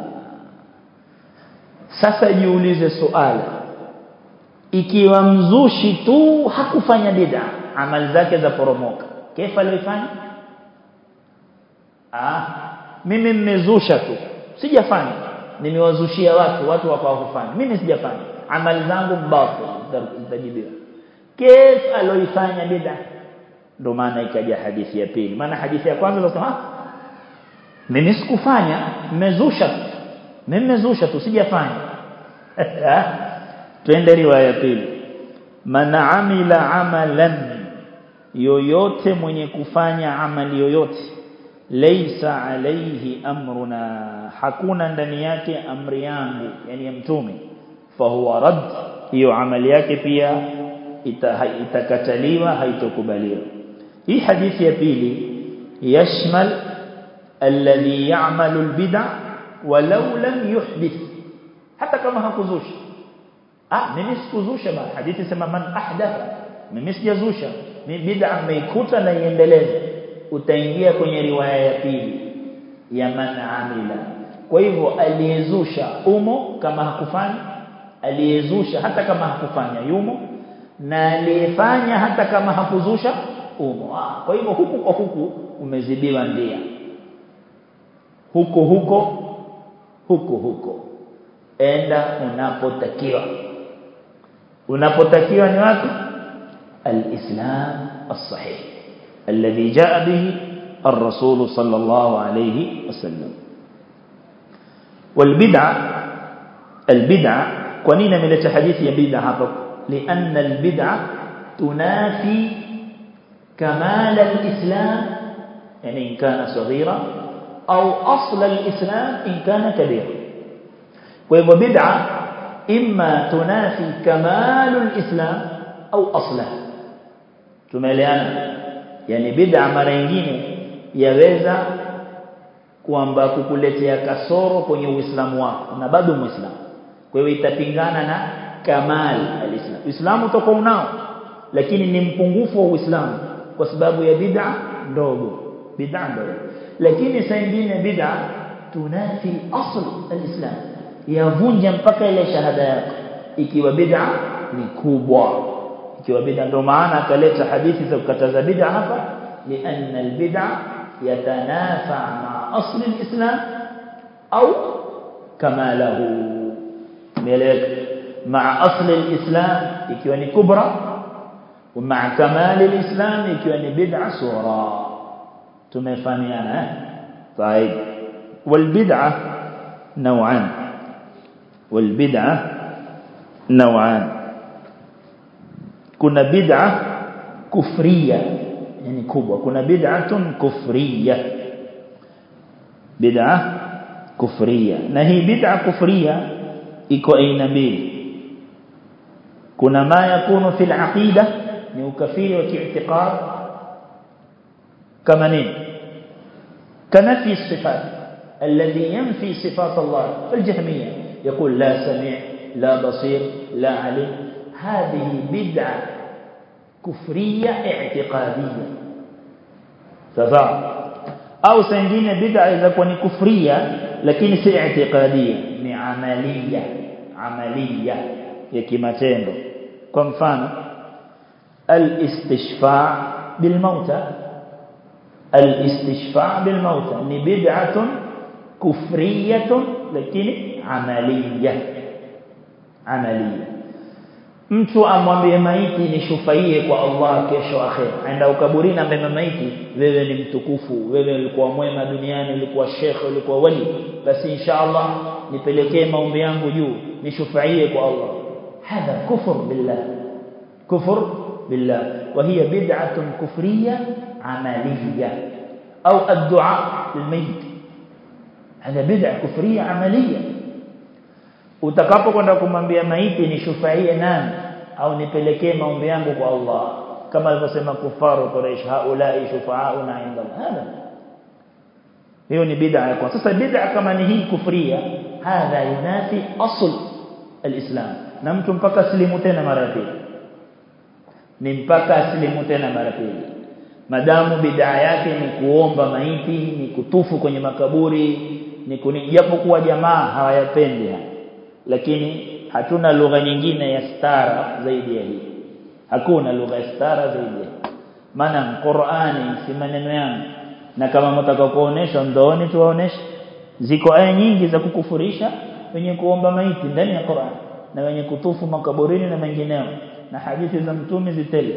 سسجيوليز سؤال. Ikiwa mzushi tu hakufanya bid'a. Amali zake za poromoka. Kefa alifanya ah mimi mmezusha tu. Sijafanya. Nimewazushia watu watu wakawafanya mimi sijafanya. Amali zangu mbafu zitajibiwa kefa aloifanya bid'a? Ndo maana ikaja hadithi ya pili. Maana hadithi ya kwanza nasema mimi sikufanya. Mmezusha tu. Mimi mmezusha tu. Sijafanya twende riwaya ya pili man amila amalan yoyote mwenye kufanya amali yoyote laysa alayhi amruna hakuna ndani yake amri yangu yani ya mtume fa huwa rad hiyo amali yake pia itakataliwa haitokubaliwa hii hadithi ya pili yashmal alladhi ya'malu albid'a walau lam yuhdith hata kama hakuzusha ah mimi sikuzusha bali hadithi sema man ahdatha mimi sijazusha ni bid'a ameikuta na iendeleze utaingia kwenye riwaya ya pili ya man amila. Kwa hivyo aliyezusha umo kama hakufanya aliyezusha hata kama hakufanya yumo na aliyefanya hata kama hakuzusha umo. Ah, kwa hivyo huku kwa huku umezidiwa ndia. Huko huko huko huko. Enda unapotakiwa unapotakiwa ni wapi الإسلام الصحيح الذي جاء به الرسول صلى الله عليه وسلم والبدعة البدعة كونين من الحديث يبدع لأن البدعة تنافي كمال الإسلام يعني إن كان صغيرا أو أصل الإسلام إن كان كبيرا ويبقى بدعة imma tunafi kamalul islam au aslah. Tumeeleana yani bid'a mara nyingine yaweza kwamba kukuletea kasoro kwenye uislamu wako na bado muislamu. Kwa hiyo itapingana na kamal alislam. Uislamu utakuwa unao lakini ni mpungufu wa uislamu kwa sababu ya bid'a ndogo. Bid'a ndogo. Lakini saa nyingine bid'a tunafi asl alislam. Yavunja mpaka ile shahada yako ikiwa bid'a ni kubwa ikiwa bid'a ndio maana akaleta hadithi za kukataza bid'a hapa lianna albid'a yatanafa ma asli alislam au kamalahu meleka ma asli alislam ikiwa ni kubra ومع كمال الإسلام ni bid'a sura tumefahamiana eh طيب والبدعه نوعان والبدعة نوعان. كنا بدعة كفرية يعني كبوة. كنا بدعة كفرية. بدعة كفرية. نهي بدعة كفرية ايكو أي نبي؟ كنا ما يكون في العقيدة يعني نوكفير وكاعتقاد كمنين؟ كنفي الصفات. الذي ينفي صفات الله الجهمية. يقول لا سميع لا بصير لا عليم. هذه بدعة كفرية اعتقادية. تفاهم. أو سنجين بدعة إذا كون كفرية لكن سي اعتقادية. ni عملية يكيمتين kwa mfano الاستشفاع بالموتى. الاستشفاع بالموتى. bid'atun kufriyatun lakini amaliyah amaliyah mtu amwambie maiti nishufaie kwa Allah kesho akhera aenda ukaburini ambaye maiti wewe ni mtukufu wewe ulikuwa mwema duniani ulikuwa shekhe ulikuwa wali basi inshallah nipelekee maombi yangu juu nishufaie kwa Allah hadha kufur billah kufur billah وهي بدعة كفرية عملية أو الدعاء للميت هذا بدعة كفرية عملية utakapokwenda kumwambia maiti nishufaie nani au nipelekee maombi yangu kwa Allah kama alivyosema kufaru Quraysh haulai shufaauna inda Allah hiyo ni bid'a ya kwanza sasa bid'a kama ni hii kufria hadha yunafi asl alislam na mtu mpaka aslimu tena mara pili ni mpaka aslimu tena mara pili madamu bid'a yake ni kuomba maiti ni kutufu kwenye makaburi ni japokuwa jamaa hawayapendi lakini hatuna lugha nyingine ya stara zaidi ya hii. Hakuna lugha ya stara zaidi ya maana Qur'ani si maneno yangu. Na kama mtaka kuonesha ndooni tuwaoneshe. Ziko aya nyingi za kukufurisha wenye kuomba maiti ndani ya Qur'an na wenye kutufu makaburini na mengineo. Na hadithi za mtume zitele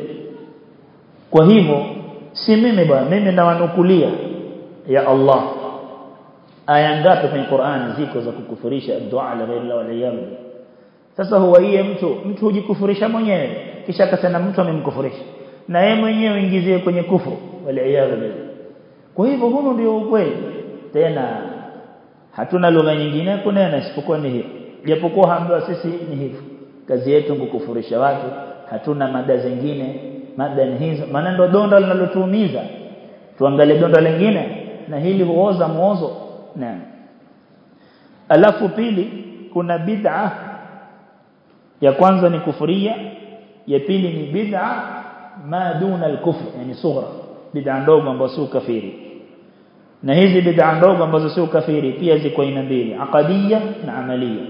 kwa hivyo si mimi bwana mimi nawanukulia ya Allah aya ngapi kwenye Qur'an ziko za kukufurisha dua la ghairi Allah waliyam sasa huwa yeye mtu mtu hujikufurisha mwenyewe. Kisha akasema mtu amemkufurisha. Na yeye mwenyewe ingizie kwenye kufuru waliyam kwa hivyo huno ndio ukweli. Tena hatuna lugha nyingine kunena isipokuwa ni hiyo japokuwa hamba sisi ni hivyo kazi yetu kukufurisha watu. Hatuna mada zingine mada ni hizo. Maana ndio donda linalotuumiza. Tuangalie donda lingine. Na hili huoza muozo naam alafu pili kuna bid'a. Ya kwanza ni kufuria ya pili ni bid'a ma duna al-kufr yani sughra bid'a ndogo ambazo si kafiri. Na hizi bid'a ndogo ambazo si kafiri pia ziko aina mbili aqadiyya na amaliya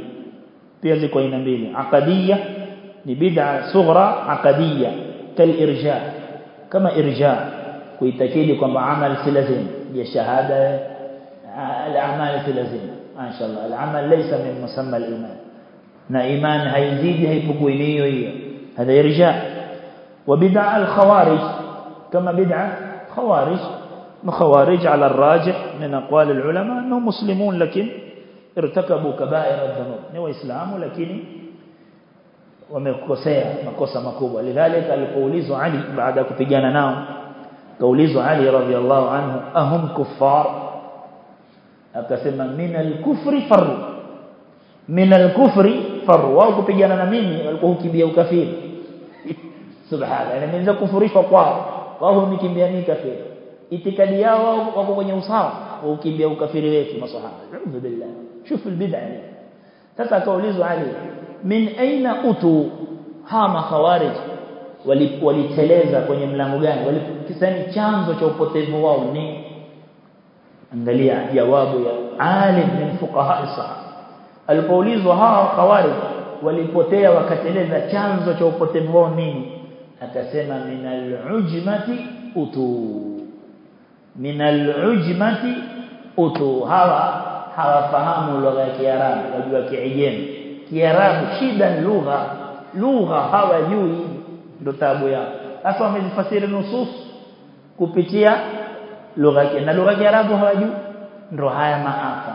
pia ziko aina mbili aqadiyya ni bid'a sughra aqadiyya kal irja kama irja kuitakidi kwamba amal si lazima ya shahada الأعمال في لزيمة ما شاء الله. العمل ليس من مسمى الإيمان. نا إيمان هيزيد هيبقوا إليه هذا يرجع وبدع الخوارج. كما بدع خوارج. خوارج على الراجح من أقوال العلماء أنهم مسلمون لكن ارتكبوا كبائر الذنوب. نوى إسلام لكن ومكوسيا مكوسا مكوبا لذلك القوليز علي بعد كفجان ناو. قوليز علي رضي الله عنه أهم كفار؟ Akasema min al-kufri farru min al-kufri farru wao kupigana na mimi walikuwa hukimbia ukafiri subhana inaanza kufurishwa kwao wao hukimbia ni kafiri itikadi yao wako kwenye usawa ukimbia ukafiri wetu masahaba a'udhu billah شوف البدع sasa kaulizwa Ali min aina utu hama khawarij waliteleza kwenye mlango gani walikisani chanzo cha upotevu wao ni angalia jawabu ya alim min fuqaha sahaba alipoulizwa hawa khawarij walipotea wakateleza chanzo cha upotevu wao nini? Akasema min alujmati utu. Minal ujmati utu. Hawa hawafahamu lugha ya Kiarabu wajua kiijeni Kiarabu shida ni lugha. Lugha hawajui ndo tabu yao. Sasa wamezifasiri nusus kupitia lugha yake na lugha ya Kiarabu hawajui ndo haya maafa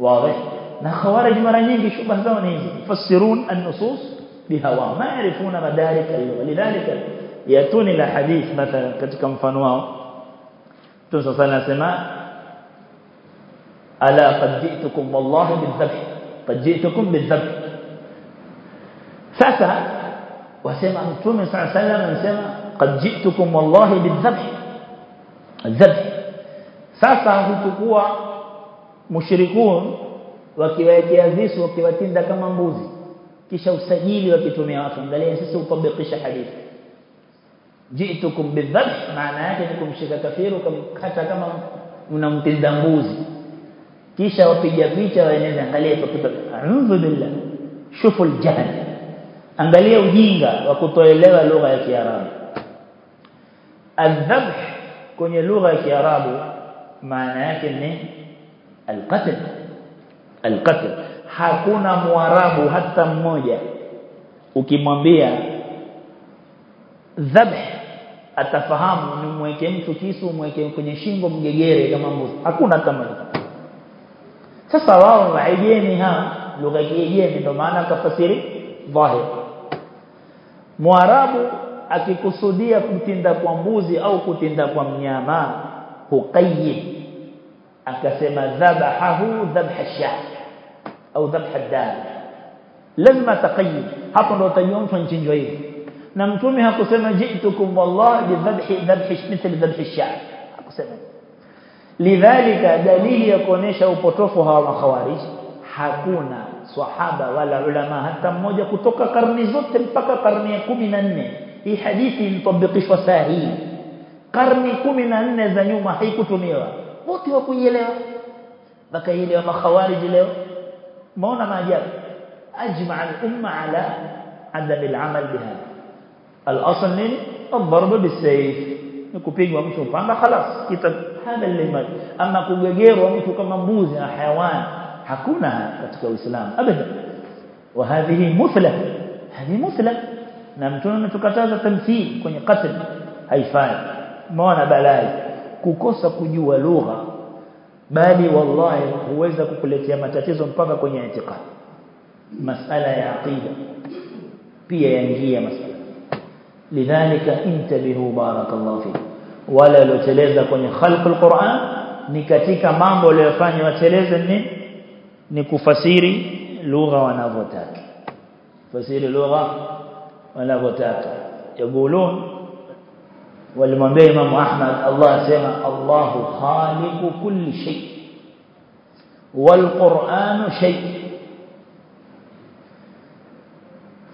wazi na khawarij mara nyingi shubha zao ni hizi fasirun an-nusus bihawa ma yarifuna madarik al-lugha lidhalika yatuni la hadith mathalan katika mfano wao tunasema anasema ala qad ji'tukum wallahi bidhabh qad ji'tukum bidhabh sasa wasema mtume الله عليه وسلم anasema qad ji'tukum wallahi bidhabh الذبح sasa huchukua mushrikun wakiwaekea visu wakiwatinda kama mbuzi kisha usajili wakitumia watu angalia sisi utabikisha hadithi ji'tukum bidhabh maana yake ni kumshika kafiru kumkata kama unamtinda mbuzi kisha wapiga picha waeneza angalia tupita a'udhu billah shufu aljahl angalia ujinga wa kutoelewa lugha ya Kiarabu adhabh kwenye lugha ya Kiarabu maana yake ni alqatl alqatl hakuna muarabu hata mmoja ukimwambia dhabh atafahamu ni mweke mtu kisu mweke kwenye shingo mgegere kama mbuzi hakuna hata mmoja sasa wao waijeni ha lugha kiijeni ndio maana kafasiri dhahir muarabu akikusudia kutinda kwa mbuzi au kutinda kwa mnyama huqayyid akasema dhabahu dhabha shah au dhabha dal lazima taqayyid hapo ndo utajua mtu anchinjwa hivi na mtume hakusema ji'tukum wallahi bidhabhi dhabhi mithl dhabhi shah hakusema lidhalika dalili ya kuonesha upotofu hawa makhawarij hakuna sahaba wala ulama hata mmoja kutoka karni zote mpaka karni ya 14 hii hadithi ilitabikishwa sahihi karni 14 za nyuma haikutumiwa wote wakuielewa wakaelewa makhawarij leo maona maajabu ajma al-umma ala adab al-amal bihadha al-asl nini الضرب بالسيف nikupigwa mtu upanga خلاص kita hada limad ama kugegerwa mtu kama mbuzi na hayawan hakuna katika uislamu abada wa hadhihi muthla hadi muthla na mtume tukataza tamthil kwenye qatl haifai maana balai kukosa kujua lugha bali wallahi huweza kukuletea matatizo mpaka kwenye itikadi masala ya aqida pia yaingia masala lidhalika intabihu barakallahu fikum wale walioteleza kwenye khalqul Qur'an ni katika mambo waliyofanya wateleze ni ni kufasiri lugha wanavyotaka fasiri lugha wanavyotaka yaqulun walimwambia Imam Ahmad Allah asema Allahu khaliqu kulli shay wal Qur'anu shay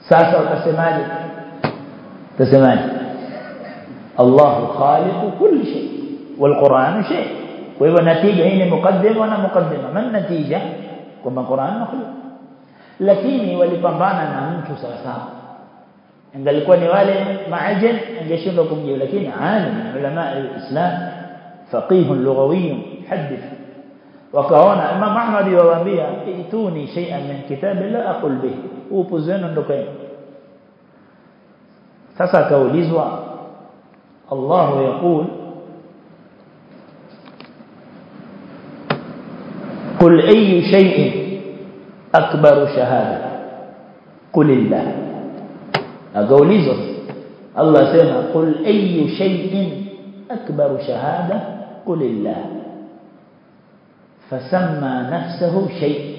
sasa utasemaje utasemaje Allahu khaliqu kulli shay wal Qur'anu shay kwa hivyo natija hii ni mukaddima na mukaddima man natija kwamba Qur'an makhluq lakini walipambana na mtu sawa sawa ingalikuwa ni wale maajil angeshindwa kumjibu lakini alim ulama alislam faqih lughawi hadith wakaona imam ahmad yawaambia ituni shay'an min kitab la aqul bih upuzeni ndo kaini sasa akaulizwa Allah yaqul قل أي شيء أكبر شهادة قل الله أقوليزه الله سيما قل أي شيء أكبر شهادة؟ قل الله. فسمى نفسه شيء.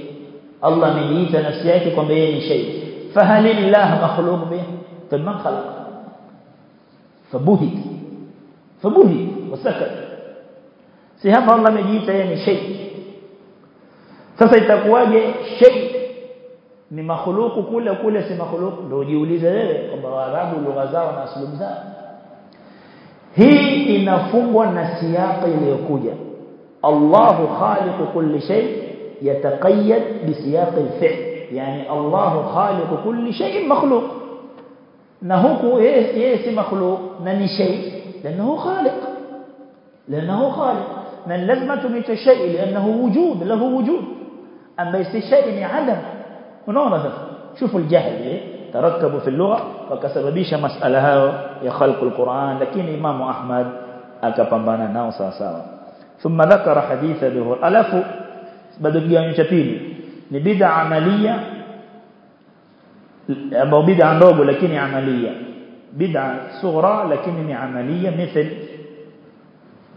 الله من يت نفسيك كمبين شيء. فهل الله مخلوق به؟ فمن خلق. فبهت. فبهت وسكت. سيهم الله من يعني شيء. itakuwaje shay ni makhluku kule kule si makhluku ndio ujiulize wewe kwamba waarabu lugha zao na aslubu zao hii inafungwa na siyaqi iliyokuja Allahu khaliqu kulli shay yataqayyad bi siyaqi al-fi'l yani Allahu khaliqu kulli shay makhluq na huku yeye si makhluq na ni shay لأنه خالق لأنه خالق من لازمه من الشيء لأنه وجود له وجود أما استشيء عدم unaona sasa شوفوا الجهل تركبوا في اللغة وكسببisha masala hayo ya khalqul Qur'an lakini Imam Ahmad akapambana nao sawa sawa thumma dhakara haditha bihi alafu bado kiganyo cha pili ni bid'a amalia ambao bid'a ndogo lakini amalia bid'a sughra lakini ni amalia مثل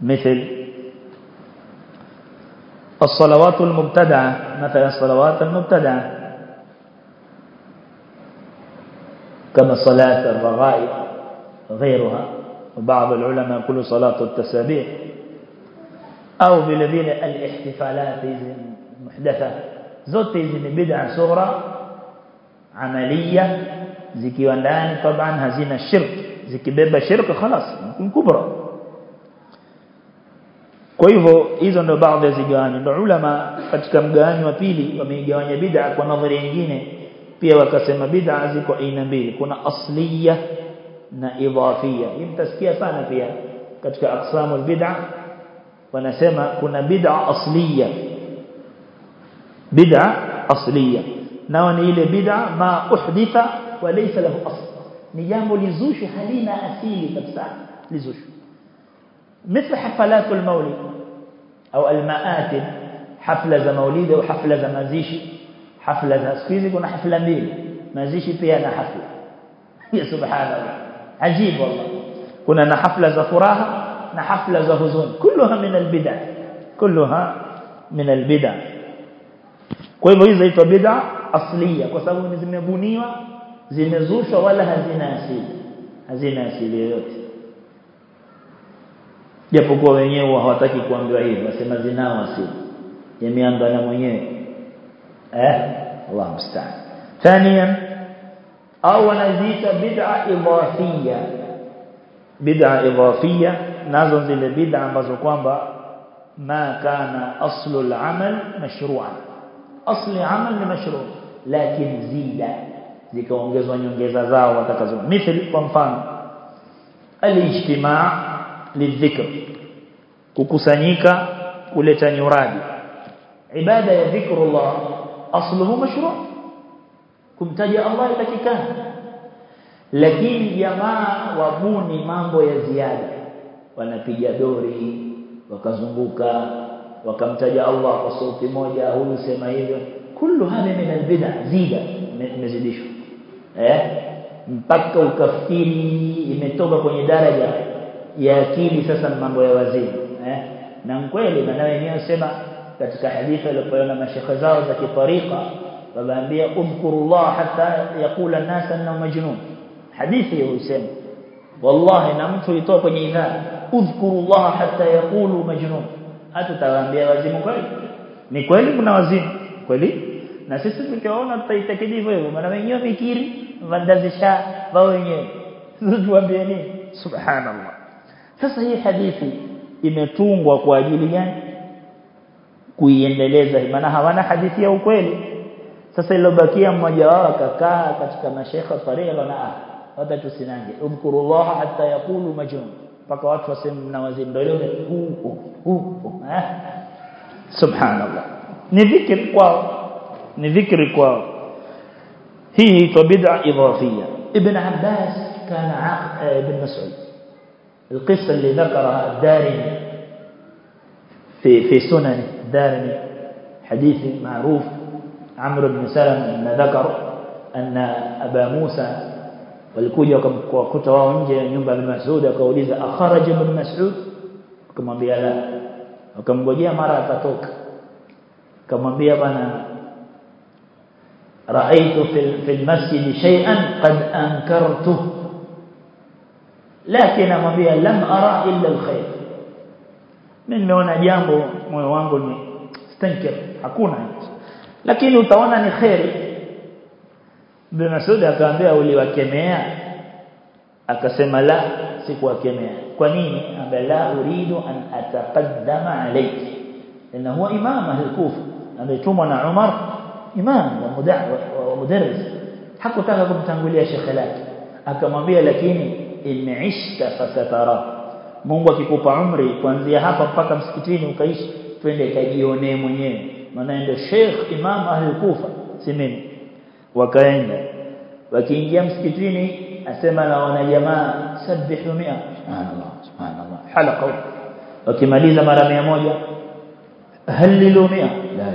مثل الصلوات المبتدعة مثلا الصلوات المبتدعة كما صلاة الرغائب غيرها. وبعض العلماء يقولوا صلاة التسابيح. أو بالذين الاحتفالات المحدثة زدت إذن بدعة صغرى عملية زكي والآن طبعا هزين الشرك. زكي بيبا شرك خلاص ممكن كبرى. كويفو إذن بعض زكي والآن العلماء قد كم جاني وفيلي ومن جاني بدعة ونظرين جيني pia wakasema bid'a ziko aina mbili kuna asliya na idhafia hii mtasikia sana pia katika aqsamul bid'a wanasema kuna bid'a asliya bid'a asliya nao ni ile bid'a ma uhditha wa laysa lahu asl ni jambo lizushu halina asili kabisa lizushu مثل حفلات المولد أو المآتم حفلة au hafla za mazishi hafla za siku kuna hafla mbili mazishi pia na hafla ya subhanallah ajibu Allah kuna na hafla za furaha na hafla za huzuni kulluha min albid'a kulluha min albid'a kwa hivyo hizo zaitwa bid'a asliya kwa sababu zimebuniwa zimezushwa wala hazina asili. Hazina asili yoyote. Japokuwa wenyewe hawataki kuambiwa hivyo wasema zinao asili. Yameanza na mwenyewe أه الله مستعان ثانيا أولا زيت بدعة إضافية. بدعة إضافية نازل زي البدعة بزقوان ما كان أصل العمل مشروعا. أصل عمل مشروع لكن زيدا ذيك ونجز ونجز ذاو وتكزون. مثل ونفان الاجتماع للذكر. كوكوسانيكا ولتنيرادي عبادة يذكر الله. Asluhu mashru' kumtaja Allah itakikana lakini jamaa wabuni mambo ya ziada wanapiga dori wakazunguka wakamtaja Allah kwa sauti moja huyu sema hivyo kullu hada min albid'a zida imezidishwa eh mpaka ukafiri imetoka kwenye daraja ya akili sasa mambo ya wazimu eh na kweli na wenyewe sema katika hadithi aliyopeana mashekhe zao za kitarika wabaambia udhkurullah hatta yakula an-nas annahu majnun hadithi hiyo husema wallahi na mtu itoa kwenye idhaa udhkurullah hatta yaqulu majnun hata tawaambia wazimu kweli ni kweli kuna wazimu kweli na sisi tukiwaona tutaitakidi hivyo hivyo maana wenyewe fikiri vandazisha wao wenyewe tuambie nini subhanallah sasa hii hadithi imetungwa kwa ajili gani kuiendeleza maana hawana hadithi ya ukweli sasa ilobakia mmoja wao akakaa katika mashekha tariqa na hata tusinaje udhkurullah hatta yaqulu majnun mpaka watu waseme na wazimu ndio ile hu hu subhanallah ni dhikri kwao ni dhikri kwao hii itwa bid'a idafiyya ibn abbas kana ibn mas'ud القصة اللي ذكرها الدارمي في في سنن الدارمي حديث معروف. عمرو بن سلم لما ذكر أن أبا موسى والكوية وكتوى ونجي ينبى بن مسعود وكوليزة أخرج بن مسعود. كما بيه لا. وكما بيه مرة فتوك كما بيه بنا. رأيت في المسجد شيئا قد أنكرته. لكن أما بيه لم أرى إلا الخير. من meona jambo moyo wangu ni stankir hakuna lakini utaona ni khairi Ibn Mas'ud akaambia uliwakemea akasema la sikuwakemea kwa nini ambaye la uridu an ataqaddama alayki inna huwa imam al-Kufa ametumwa na Umar imam wa mudarris hakutaka kumtangulia shekhe lake akamwambia lakini inishta fasatara Mungu akikupa umri kuanzia hapa mpaka msikitini ukaishi twende kajionee mwenyewe maana ndio sheikh imam ahli kufa si mimi wakaenda wakiingia msikitini asema na wana jamaa sabbihu 100 subhanallah subhanallah halqa wakimaliza mara 100 halilu 100 la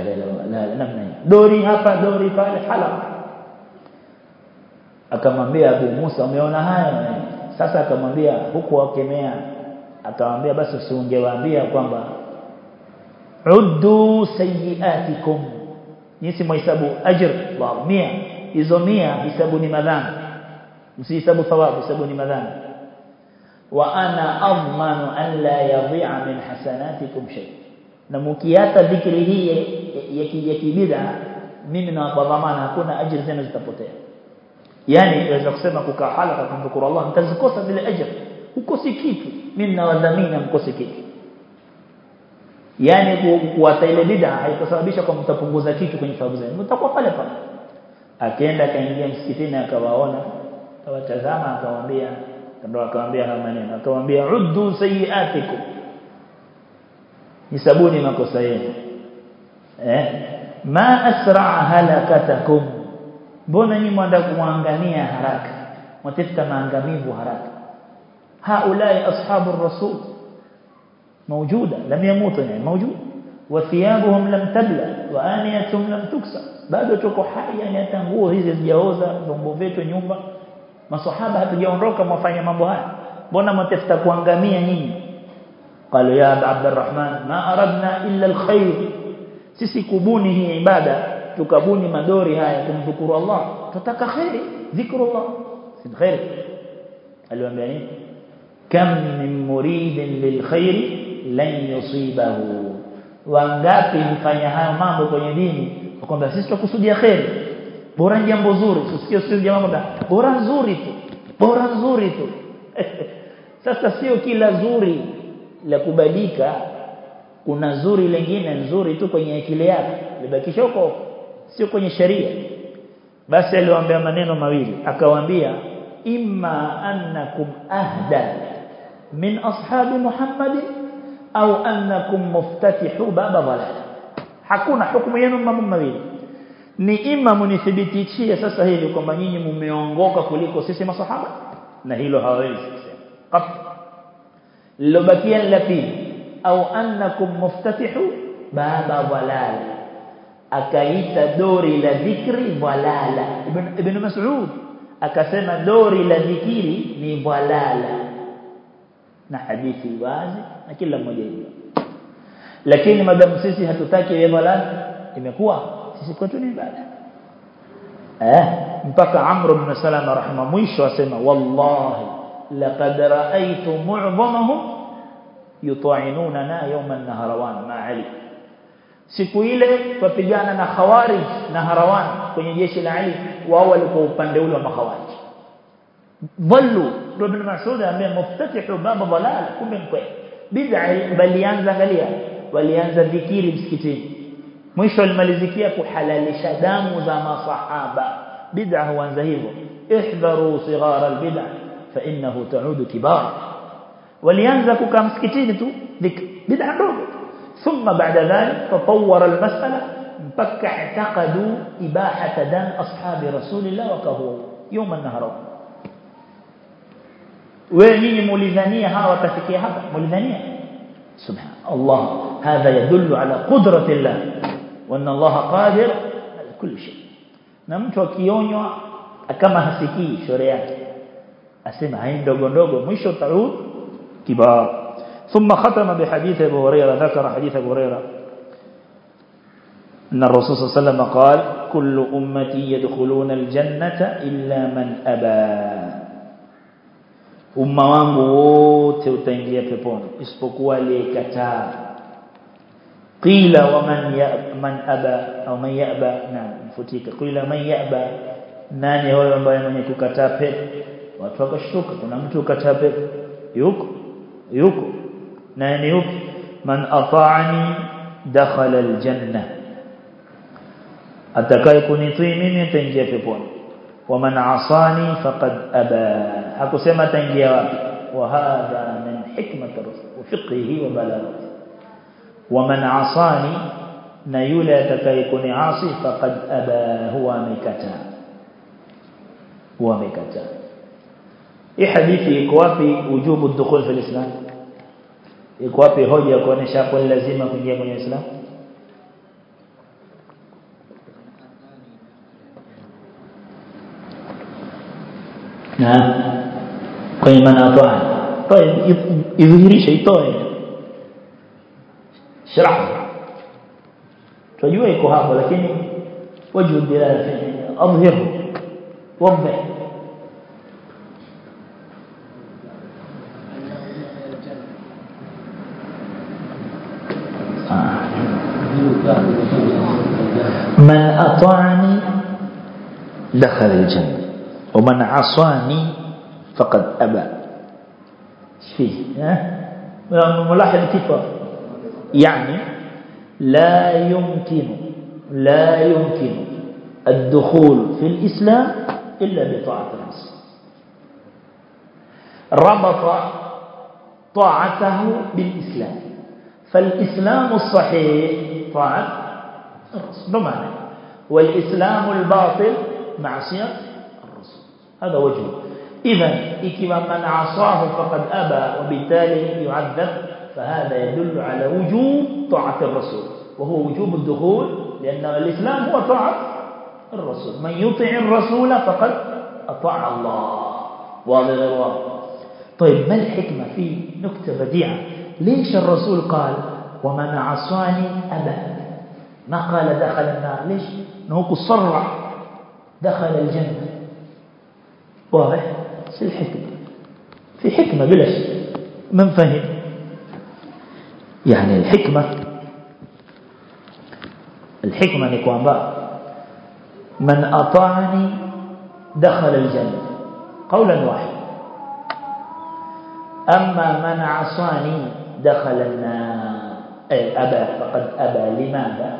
la la namna dori hapa dori pale halqa akamwambia Abu Musa umeona haya sasa akamwambia huku wakemea akamwambia basi usiungewaambia kwamba uddu sayiatikum nisi mhesabu ajr wa 100 hizo 100 hisabu ni madhambi msihesabu thawabu hisabu ni madhambi wa ana admanu an la yadhi'a min hasanatikum shay na mkiata dhikri hii ya kibida mimi na kwa dhamana hakuna ajira zenu zitapotea yani naweza kusema kukaa halaka kumshukuru Allah mtazikosa vile ajira ukosi kitu. Mimi nawadhamini mkosi kitu. Yani kuwata ile bid'a haitasababisha kwa mtapunguza kitu kwenye sababu zenu. Mtakuwa pale pale. Akaenda akaingia msikitini akawaona akawatazama akamwambia ndo akamwambia na maneno. Akamwambia uddu sayiatikum. Hisabuni makosa yenu. Eh? Ma asra halakatakum. Mbona nyinyi mwanda kumwangania haraka? Mtafuta maangamivu haraka هؤلاء أصحاب الرسول. موجودة لم يموتوا يعني موجود. وثيابهم لم تبلى وآنيتهم لم تكسر. بعدو تكو حاليا يتنغو هزي الجهوزة بمبوفيتو نيوبا ما صحابة هاتو يونروكا ما فاني مبوها بنا ما تفتكوا انغامية نيني. قالوا يا عبد الرحمن ما أردنا إلا الخير. سيسي كبوني هي عبادة. تكبوني مدوري هاي تنذكر الله. تتكى خير ذكر الله. سيد خيري. قالوا انبياني kam min muridin lil khair lan yusibahu. Wangapi hufanya hayo mambo kwenye dini kwamba sisi tukusudia khair? Bora jambo zuri usikie sio jambo bora nzuri tu. Bora nzuri tu. Sasa sio kila zuri la kubadilika kuna zuri lingine nzuri tu kwenye akili yako. Libakisha huko. Sio kwenye sheria basi aliwaambia maneno mawili. Akawaambia imma annakum ahda min ashabi muhammad au annakum muftatihu baba dhalal hakuna hukumu yenu mambo mawili ni ima munithibitishie sasa hivi kwamba nyinyi mumeongoka kuliko sisi masahaba na hilo hawezi kusema lilobakia la pili au annakum muftatihu baba dhalal akaita dori la dhikri dhalala ibn, ibn mas'ud akasema dori la dhikri ni dhalala na hadithi wazi na kila mmoja yajua lakini madamu sisi hatutaki iwe balaa imekuwa sisi kwetu ni ibada eh mpaka Amr ibn Salama rahima mwisho asema wallahi laqad ra'aytu mu'dhamahum yuta'inuna yawm an-nahrawan ma Ali siku ile tupigana na khawarij na harawan kwenye jeshi la Ali wao walikuwa upande ule wa makhawarij dhallu ibn Mas'ud ambaye muftatihu baba dalal kumbe kweli bid'a balianza angalia walianza dhikiri msikitini mwisho alimalizikia kuhalalisha damu za masahaba bid'a huanza hivyo ihdharu sighara albid'a fa innahu ta'udu kibar walianza kukaa msikitini tu bid'a ndogo ثم بعد ذلك تطور المسألة mpaka اعتقدوا إباحة دم أصحاب رسول الله وكهو يوم النهر ويني مولدانية ها وتفكي هذا مولدانية سبحان الله هذا يدل على قدرة الله وأن الله قادر على كل شيء na mtu akionywa kama hasikii shauri yake asema hai ndogo ndogo mwisho taud kibar ثم ختم بحديث ابو هريره ذكر حديث ابو هريره ان الرسول صلى الله عليه وسلم قال كل امتي يدخلون الجنه الا من ابى umma wangu wote utaingia peponi isipokuwa aliyekataa qila wa man ya man aba au man yaba na mfutika qila man yaba nani huyo ambaye mwenye kukataa pepo watu wakashtuka kuna mtu ukataa pepo yuko yuko nani yupi man ata'ani dakhala aljanna atakaye kunitii mimi ataingia peponi wa man asani faqad aba hakusema ataingia wapi wa hadha min hikmati rasul wa fiqhihi wa balaghati wa man asani na yule atakaye kuniasi faqad aba huwa amekataa huwa amekataa hii hadithi iko wapi ujubu dukhul fil islam iko wapi hoja kuonesha hapo lazima kuingia kwenye Uislamu na kwenye manafaa طيب itoe sharaha tunajua iko hapo lakini wajhu dilala adhhiru waضح من أطاعني دخل الجنة ومن عصاني فقد أبى. فيه ملاحظ كيف يعني لا يمكن لا يمكن الدخول في الإسلام إلا بطاعة الرسول ربط طاعته بالإسلام. فالإسلام الصحيح طاعة الرسول بمعنى والإسلام الباطل معصية الرسول. هذا وجهه إذا إكما من عصاه فقد أبى وبالتالي يعذب فهذا يدل على وجوب طاعة الرسول وهو وجوب الدخول لأن الإسلام هو طاعة الرسول. من يطع الرسول فقد أطاع الله واضح واضح طيب ما الحكمة في نكتة بديعة؟ ليش الرسول قال ومن عصاني أبى؟ ما قال دخل النار؟ ليش؟ نهوك صرع دخل الجنة. واضح؟ في الحكمة. في حكمة بلا شيء من فهم؟ يعني الحكمة. الحكمة نكوان بقى من أطاعني دخل الجنة. قولا واحدا. أما من عصاني دخل النار. أبى فقد أبى لماذا؟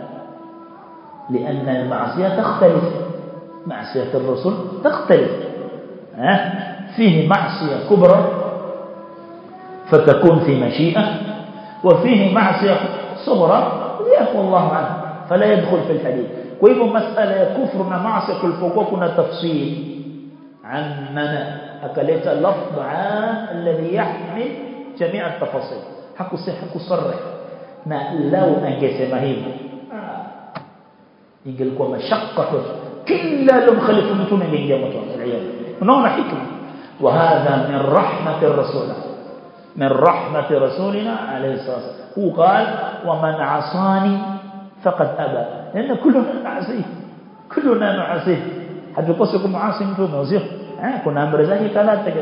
لأن المعصية تختلف. معصية الرسل تختلف. ها؟ فيه معصية كبرى فتكون في مشيئة وفيه معصية صغرى يعفو الله عنه فلا يدخل في الحديث. وإذا مسألة كفر معصية كل كنا تفصيل. عن منع أكلت اللفظ عام الذي يحمل جميع التفاصيل. حكو حكو صرح na lau angesema hivi ingelikuwa mashaka kila lomkhalifu mtume angeingia moto unaona hikma وهذا من رحمة الرسول. من رحمة رسولنا عليه الصلاة والسلام. هو قال ومن عصاني فقد أبى. لأن كلنا نعصيه. كلنا نعصيه. حد يقصكم عاصم ثم وزير؟ كنا أمر ذلك.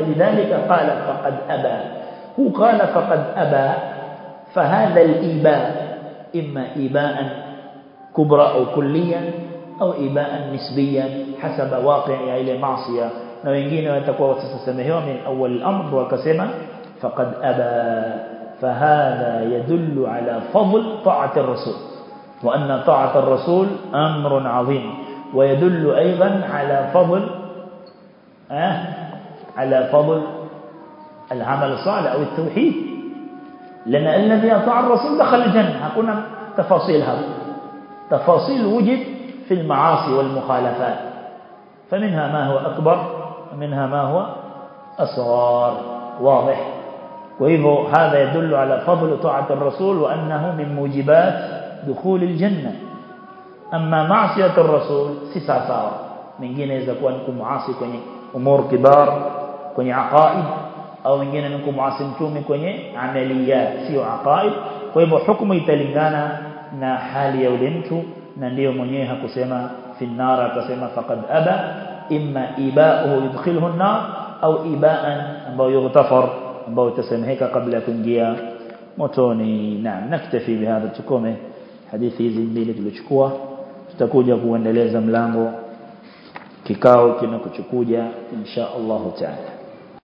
لذلك قال فقد أبى. هو قال فقد أبى. فهذا الإباء إما إباء كبرى أو كليا أو إباء نسبيا حسب واقع أي معصية na wengine watakuwa watasamehewa min awwal al-amr wakasema faqad aba فهذا يدل على فضل طاعة الرسول وأن طاعة الرسول أمر عظيم ويدل أيضا على فضل آه على فضل العمل الصالح أو التوحيد لأن الذي أطاع الرسول دخل الجنة تفاصيل وجد في المعاصي والمخالفات فمنها ما هو أكبر منها ما هو؟ أصغار واضح. وإذا هذا يدل على فضل طاعة الرسول وأنه من موجبات دخول الجنة. أما معصية الرسول سساسا من جنة إذا كنتم معاصي كني أمور كبار كني عقائد. أو من جنة أنكم معاصي كومي كني عمليات سيو عقائد. وإذا حكم يتلقانا na hali ya ulimtu na ndio mwenyewe hakusema finnara akasema faqad إما إباؤه يدخله النار أو إباءا يغتفر أو تسمحك قبل كنجيا متوني نعم نكتفي بهذا التكومة. حديث إذن بيلك تكوجة قوان لازم لانغو. كيكاو كنكو تكوجة إن شاء الله تعالى.